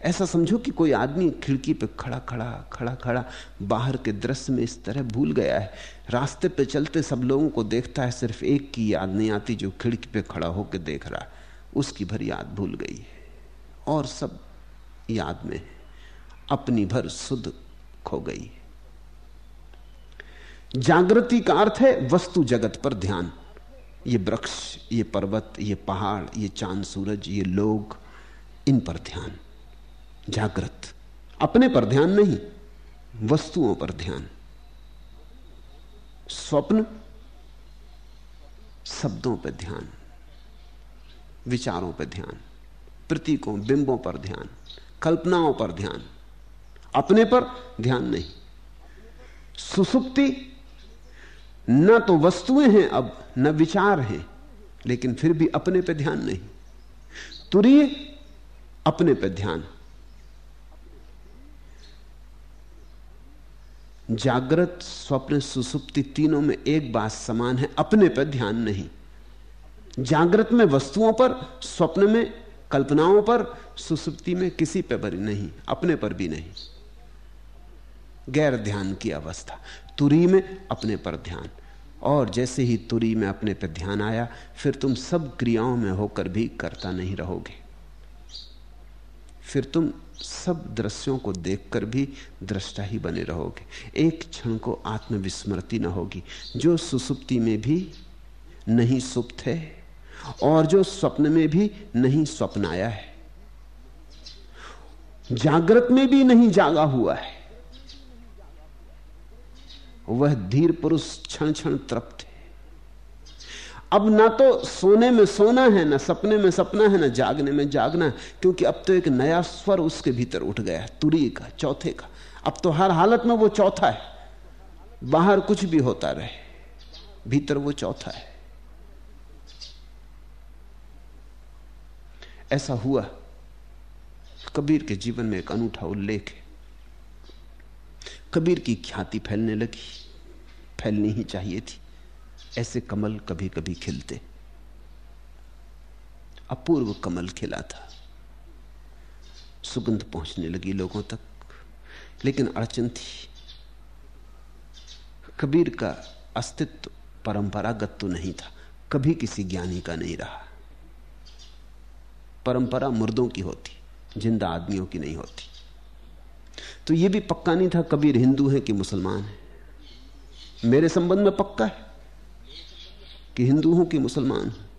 ऐसा समझो कि कोई आदमी खिड़की पे खड़ा खड़ा खड़ा खड़ा बाहर के दृश्य में इस तरह भूल गया है। रास्ते पे चलते सब लोगों को देखता है, सिर्फ़ एक की याद नहीं आती जो खिड़की पे खड़ा होकर देख रहा है। उसकी भर याद भूल गई है। और सब याद में अपनी भर शुद्ध खो गई है। जागृति का अर्थ है वस्तु जगत पर ध्यान। ये वृक्ष, ये पर्वत, ये पहाड़, ये चाँद, सूरज, ये लोग, इन पर ध्यान। जागृत। अपने पर ध्यान नहीं, वस्तुओं पर ध्यान। स्वप्न शब्दों पर ध्यान, विचारों पर ध्यान, प्रतीकों, बिंबों पर ध्यान, कल्पनाओं पर ध्यान। अपने पर ध्यान नहीं। सुसुप्ति, न तो वस्तुएँ हैं अब, न विचार हैं, लेकिन फिर भी अपने पर ध्यान नहीं। तुरीय, अपने पर ध्यान। जागृत, स्वप्न, सुसुप्ति तीनों में एक बात समान है, अपने पर ध्यान नहीं। जागृत में वस्तुओं पर, स्वप्न में, कल्पनाओं पर, सुसुप्ति में किसी पर भी नहीं, अपने पर भी नहीं। गैर ध्यान की अवस्था, तुरी में अपने पर ध्यान। और जैसे ही तुरी में अपने पर ध्यान आया, फिर तुम सब क्रियाओं में होकर भी करता नहीं रहोगे। फिर तुम सब दृश्यों को देखकर भी दृष्टा ही बने रहोगे। एक क्षण को आत्मविस्मृति न होगी। जो सुसुप्ति में भी नहीं सुप्त है, और जो स्वप्न में भी नहीं स्वप्न आया है, जागृत में भी नहीं जागा हुआ है, वह धीर पुरुष क्षण क्षण तृप्त है। अब ना तो सोने में सोना है, ना सपने में सपना है, ना जागने में जागना है। क्योंकि अब तो एक नया स्वर उसके भीतर उठ गया है, तुरी का, चौथे का। अब तो हर हालत में वो चौथा है। बाहर कुछ भी होता रहे, भीतर वो चौथा है। ऐसा हुआ। कबीर के जीवन में एक अनूठा उल्लेख है। कबीर की ख्याति फैलने लगी, फैलनी ही चाहिए थी। ऐसे कमल कभी कभी खिलते। अपूर्व कमल खिला था। सुगंध पहुँचने लगी लोगों तक, लेकिन अड़चन थी। कबीर का अस्तित्व परंपरागत तो नहीं था। कभी किसी ज्ञानी का नहीं रहा। परंपरा मुर्दों की होती, ज़िंदा आदमियों की नहीं होती। तो यह भी पक्का नहीं था कबीर हिंदू है कि मुसलमान है। मेरे संबंध में पक्का है। कि हिंदू हूँ कि मुसलमान हूँ?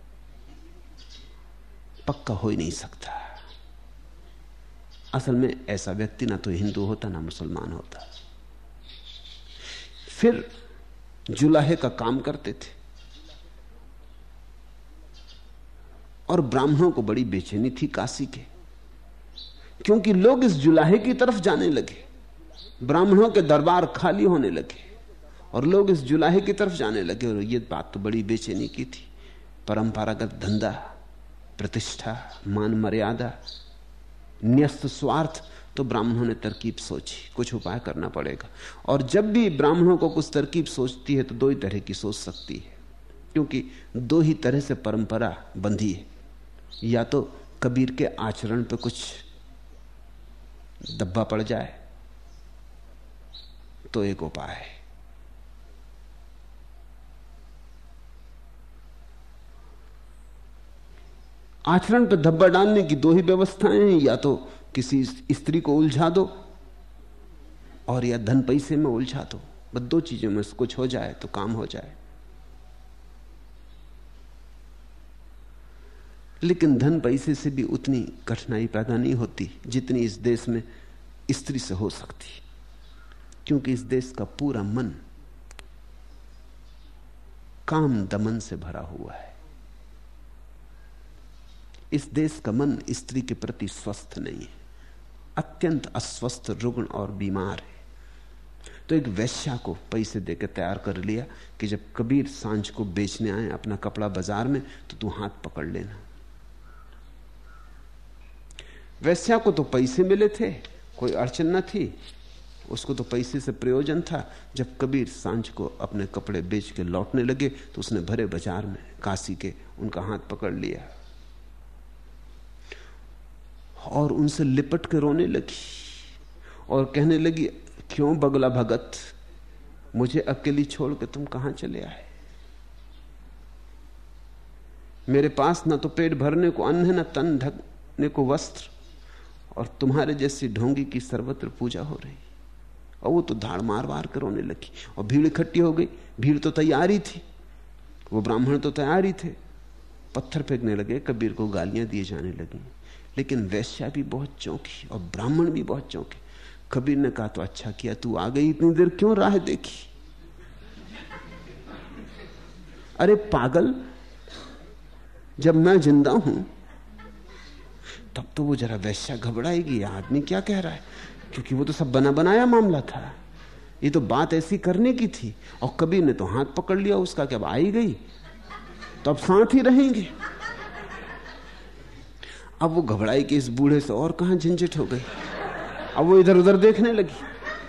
पक्का हो ही नहीं सकता। असल में ऐसा व्यक्ति ना तो हिंदू होता, ना मुसलमान होता। फिर जुलाहे का काम करते थे। और ब्राह्मणों को बड़ी बेचैनी थी काशी के, क्योंकि लोग इस जुलाहे की तरफ़ जाने लगे। ब्राह्मणों के दरबार खाली होने लगे। और लोग इस जुलाहे की तरफ़ जाने लगे और ये बात तो बड़ी बेचैनी की थी। परंपरागत धंधा, प्रतिष्ठा, मान मर्यादा, न्यस्त स्वार्थ तो ब्राह्मणों ने तरकीब सोची। कुछ उपाय करना पड़ेगा। और जब भी ब्राह्मणों को कुछ तरकीब सोचती है तो दो ही तरह की सोच सकती है। क्योंकि दो ही तरह से परंपरा बंधी है। या तो कबीर के आचरण पर कुछ दब्बा पड़ जाए तो एक उपाय है। आचरण पर धब्बा डालने की दो ही व्यवस्थाएँ हैं, या तो किसी स्त्री को उलझा दो, और या धन पैसे में उलझा दो। बस दो चीज़ों में कुछ हो जाए तो काम हो जाए। लेकिन धन पैसे से भी उतनी कठिनाई पैदा नहीं होती जितनी इस देश में स्त्री से हो सकती। क्योंकि इस देश का पूरा मन काम दमन से भरा हुआ है। इस देश का मन स्त्री के प्रति स्वस्थ नहीं है। अत्यंत अस्वस्थ, रुग्ण और बीमार है। तो एक वैश्या को पैसे देकर तैयार कर लिया कि जब कबीर साँझ को बेचने आए अपना कपड़ा बाज़ार में तो तू हाथ पकड़ लेना। वैश्या को तो पैसे मिले थे, कोई अड़चन न थी। उसको तो पैसे से प्रयोजन था। जब कबीर साँझ को अपने कपड़े बेच के लौटने लगे तो उसने भरे बाज़ार में काशी के उनका हाथ पकड़ लिया। और उनसे लिपट के रोने लगी और कहने लगी, क्यों बगला भगत? मुझे अकेली छोड़ के तुम कहाँ चले आए? मेरे पास ना तो पेट भरने को अन्न है, ना तन ढकने को वस्त्र और तुम्हारे जैसी ढोंगी की सर्वत्र पूजा हो रही। और वो तो धाड़ मार मार कर रोने लगी और भीड़ इकट्ठी हो गई। भीड़ तो तैयारी थी। वो ब्राह्मण तो तैयार ही थे। पत्थर फेंकने लगे, कबीर को गालियाँ दिए जाने लगी। लेकिन वैश्या भी बहुत चौंकी और ब्राह्मण भी बहुत चौंके। कबीर ने कहा तो अच्छा किया, तू आ गई इतनी देर, क्यों राह देखी? अरे पागल, जब मैं ज़िंदा हूँ, तब तो वो जरा वैश्या घबराएगी आदमी क्या कह रहा है? क्योंकि वो तो सब बना बनाया मामला था। ये तो बात ऐसी करने की थी, और कबीर ने तो हाथ पकड़ लिया, उसका क्या आई गई तो अब साथ ही रहेंगे। अब वो घबराई कि इस बूढ़े से और कहाँ झंझट हो गई। अब वो इधर उधर देखने लगी।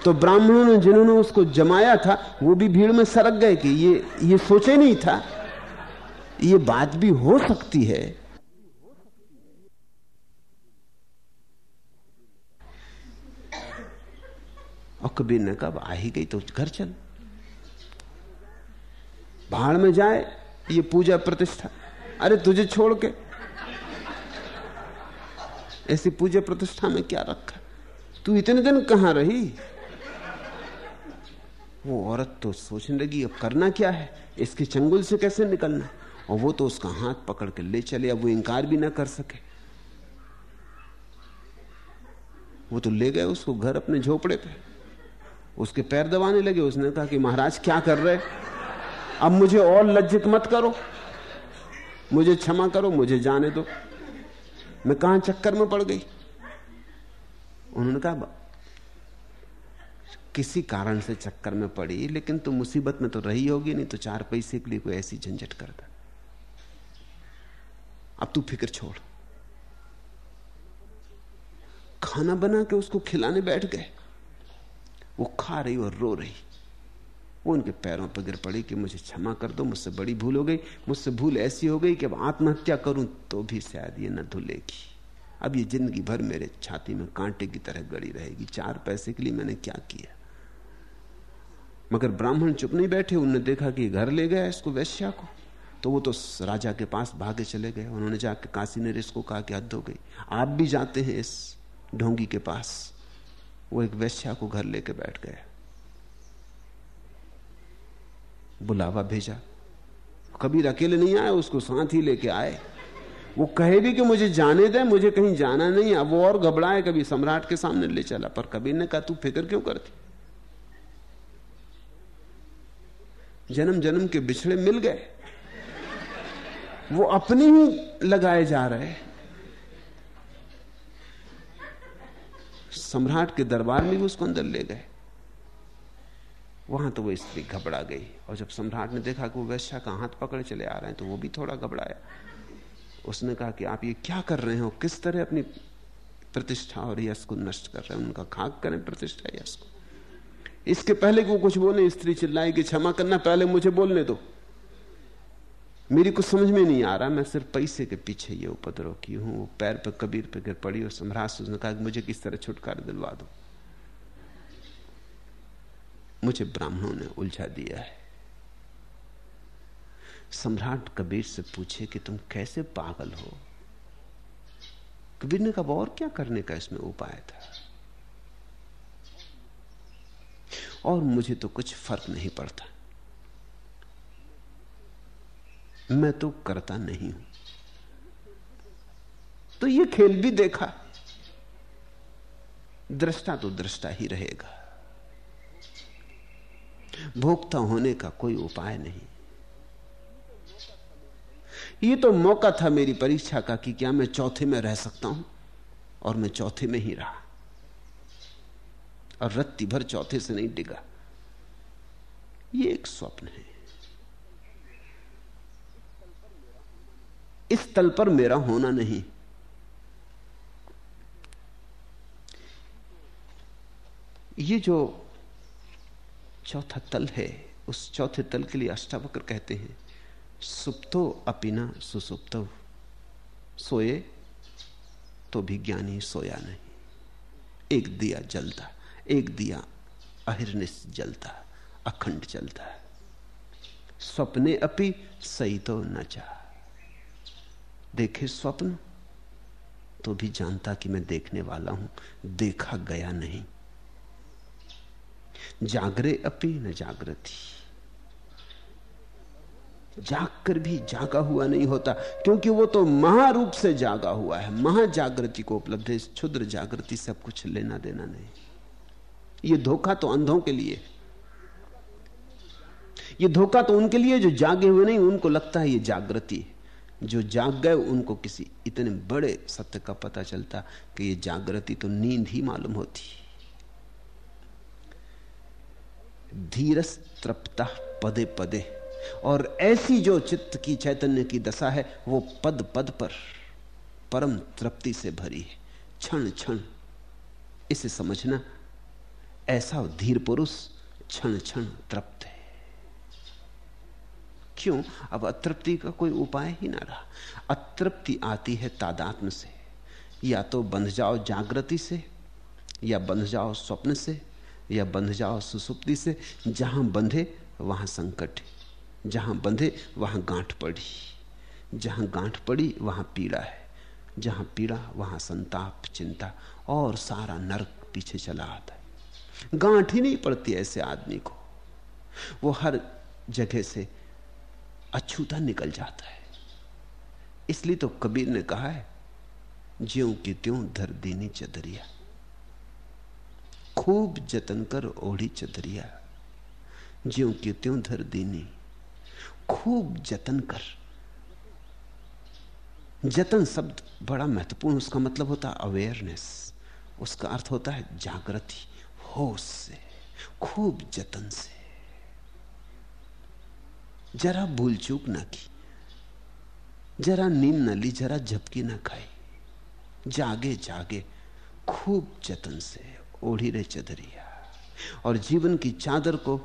तो ब्राह्मणों ने, जिन्होंने उसको जमाया था, वो भी भीड़ में सरक गए कि ये ये सोचे नहीं था। ये बात भी हो सकती है। और कबीर ने कहा आ ही गई तो घर चल। भाड़ में जाए, ये पूजा प्रतिष्ठा। अरे तुझे छोड़ के ऐसी पूजा प्रतिष्ठा में क्या रखा? तू इतने दिन कहाँ रही? वो औरत तो सोचने लगी, अब करना क्या है? इसके चंगुल से कैसे निकलना? और वो तो उसका हाथ पकड़ के ले चले, अब वो इंकार भी ना कर सके। वो तो ले गए उसको घर अपने झोपड़े पे। उसके पैर दबाने लगे, उसने कहा कि महाराज, क्या कर रहे? अब मुझे और लज्जित मत करो। मुझे क्षमा करो, मुझे जाने दो। मैं कहाँ चक्कर में पड़ गई? उन्होंने कहा किसी कारण से चक्कर में पड़ी, लेकिन तू मुसीबत में तो रही होगी, नहीं तो चार पैसे के लिए कोई ऐसी झंझट करता। अब तू फ़िक्र छोड़। खाना बना के उसको खिलाने बैठ गए। वो खा रही और रो रही। वो उनके पैरों पर गिर पड़ी कि मुझे क्षमा कर दो, मुझसे बड़ी भूल हो गई, मुझसे भूल ऐसी हो गई कि अब आत्महत्या करूँ तो भी शायद ये न धुलेगी। अब ये ज़िंदगी भर मेरे छाती में कांटे की तरह गड़ी रहेगी। चार पैसे के लिए मैंने क्या किया? मगर ब्राह्मण चुप नहीं बैठे उन्होंने देखा कि घर ले गया इसको वैश्या को। तो वो तो राजा के पास भागे चले गए। उन्होंने जाके काशी ने इसको कहा कि हद हो गई। आप भी जाते हैं इस ढोंगी के पास। वो एक वैश्या को घर लेके बैठ गया। बुलावा भेजा। कबीर अकेले नहीं आए उसको साथ ही लेके आए। वो कहे भी कि मुझे जाने दे, मुझे कहीं जाना नहीं अब वो और घबराए, कभी सम्राट के सामने ले चला। पर कबीर ने कहा, तू फ़िक्र क्यों करती? जन्म जन्म के बिछड़े मिल गए। वो अपनी ही लगाए जा रहे। सम्राट के दरबार में भी उसको अंदर ले गए। वहाँ तो वो स्त्री घबरा गई और जब सम्राट ने देखा कि वो वैश्या का हाथ पकड़े चले आ रहे हैं तो वो भी थोड़ा घबराया। उसने कहा कि आप ये क्या कर रहे हो? किस तरह अपनी प्रतिष्ठा और यश को नष्ट कर रहे हैं? उनका खाक करें प्रतिष्ठा यश को? इसके पहले को कुछ बोले, स्त्री चिल्लाई कि क्षमा करना, पहले मुझे बोलने दो। मेरी कुछ समझ में नहीं आ रहा, मैं सिर्फ़ पैसे के पीछे ये उपद्रव की हूँ पैर पे कबीर पे गिर पड़ी और सम्राट उसने कहा कि मुझे किस तरह छुटकारा दिलवा दो। मुझे ब्राह्मणों ने उलझा दिया है। सम्राट कबीर से पूछे कि तुम कैसे पागल हो? कबीर ने कहा, और क्या करने का इसमें उपाय था? और मुझे तो कुछ फ़र्क नहीं पड़ता। मैं तो करता नहीं हूँ। तो ये खेल भी देखा। दृष्टा तो दृष्टा ही रहेगा। भोक्ता होने का कोई उपाय नहीं। ये तो मौका था मेरी परीक्षा का कि क्या मैं चौथे में रह सकता हूँ और मैं चौथे में ही रहा। और रत्ती भर चौथे से नहीं डिगा। ये एक स्वप्न है। इस तल पर मेरा होना नहीं। ये जो चौथा तल है। उस चौथे तल के लिए अष्टावक्र कहते हैं, सुप्तो अपिना सुसुप्त। सोए तो भी ज्ञानी सोया नहीं। एक दिया जलता, एक दिया अहिर्निश जलता, अखंड जलता। स्वप्ने अपि सही तो न चाह देखे स्वप्न तो भी जानता कि मैं देखने वाला हूँ। देखा गया नहीं। जागरे अपी न जागृति। जाग कर भी जागा हुआ नहीं होता, क्योंकि वो तो महारूप से जागा हुआ है। महाजागृति को उपलब्ध है क्षुद्र जागृति सब कुछ लेना देना नहीं। ये धोखा तो अंधों के लिए। ये धोखा तो उनके लिए, जो जागे हुए नहीं, उनको लगता है ये जागृति है। जो जाग गए, उनको किसी इतने बड़े सत्य का पता चलता कि ये जागृति तो नींद ही मालूम होती। धीरस तृप्ता पदे पदे। और ऐसी जो चित्त की चैतन्य की दशा है, वो पद पद पर परम तृप्ति से भरी है। क्षण क्षण इसे समझना, ऐसा धीर पुरुष क्षण क्षण तृप्त है। क्यों? अब अतृप्ति का कोई उपाय ही ना रहा। अतृप्ति आती है तादात्म से। या तो बंध जाओ जागृति से, या बंध जाओ स्वप्न से या बंध जाओ सुसुप्ति से, जहाँ बंधे, वहाँ संकट है। जहाँ बंधे, वहाँ गांठ पड़ी। जहाँ गांठ पड़ी, वहाँ पीड़ा है। जहाँ पीड़ा, वहाँ संताप, चिंता, और सारा नरक पीछे चला आता है। गांठ ही नहीं पड़ती ऐसे आदमी को। वो हर जगह से अछूता निकल जाता है। इसलिए तो कबीर ने कहा है, ज्यों की त्यों धर दीनी चदरिया। खूब जतन कर ओढ़ी चदरिया। ज्यो की त्यों धर दीनी। खूब जतन कर। जतन शब्द बड़ा महत्वपूर्ण, उसका मतलब होता है अवेयरनेस उसका अर्थ होता है जागृति, होश से, खूब जतन से। जरा भूल चूक ना की। जरा नींद न ली, जरा झपकी ना खाई। जागे जागे, खूब जतन से। ओढ़ी रहे चदरिया। और जीवन की चादर को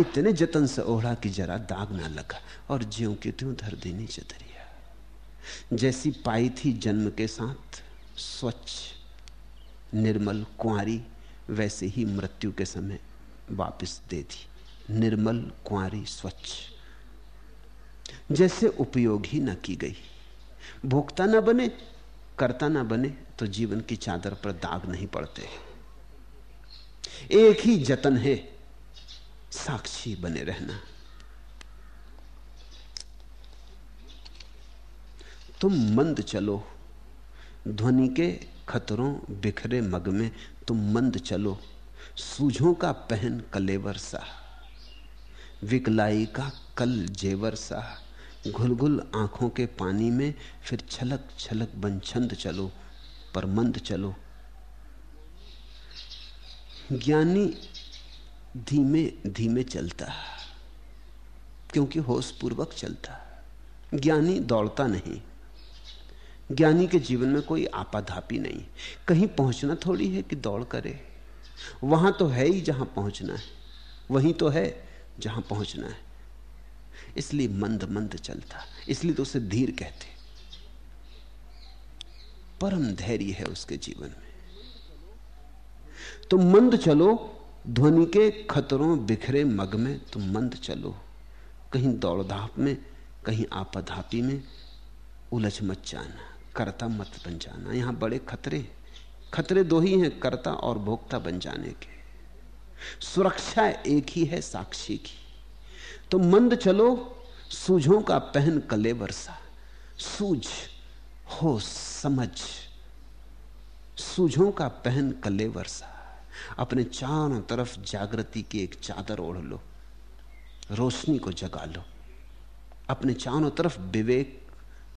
इतने जतन से ओढ़ा कि जरा दाग ना लगा और ज्यो की त्यों धर देनी चदरिया। जैसी पाई थी जन्म के साथ, स्वच्छ, निर्मल कुंवारी वैसे ही मृत्यु के समय वापस दे दी। निर्मल कुंवारी स्वच्छ। जैसे उपयोग ही न की गई। भोक्ता न बने, करता न बने तो जीवन की चादर पर दाग नहीं पड़ते। एक ही जतन है। साक्षी बने रहना। तुम मंद चलो। ध्वनि के खतरों बिखरे मग में तुम मंद चलो। सूझों का पहन कलेवर सा। विकलाई का कल जेवर सा। घुल घुल आँखों के पानी में फिर छलक छलक बनछंद चलो। पर मंद चलो। ज्ञानी धीमे धीमे चलता क्योंकि होश पूर्वक चलता ज्ञानी दौड़ता नहीं। ज्ञानी के जीवन में कोई आपाधापी नहीं। कहीं पहुँचना थोड़ी है कि दौड़ करे। वहाँ तो है ही जहाँ पहुँचना है। वहीं तो है जहाँ पहुँचना है। इसलिए मंद मंद चलता इसलिए तो उसे धीर कहते परम धैर्य है उसके जीवन में। तुम मंद चलो, ध्वनि के खतरों बिखरे मग में तुम मंद चलो। कहीं दौड़धाप में, कहीं आपाधापी में उलझ मच जाना, करता मत बन जाना। यहाँ बड़े खतरे खतरे दो ही हैं, कर्ता और भोक्ता बन जाने के। सुरक्षा एक ही है, साक्षी की। तो मंद चलो, सूझों का पहन कले वर्षा सूझ, हो समझ। सूझों का पहन कले वर्षा अपने चारों तरफ़ जागृति की एक चादर ओढ़ लो, रोशनी को जगा लो। अपने चारों तरफ़ विवेक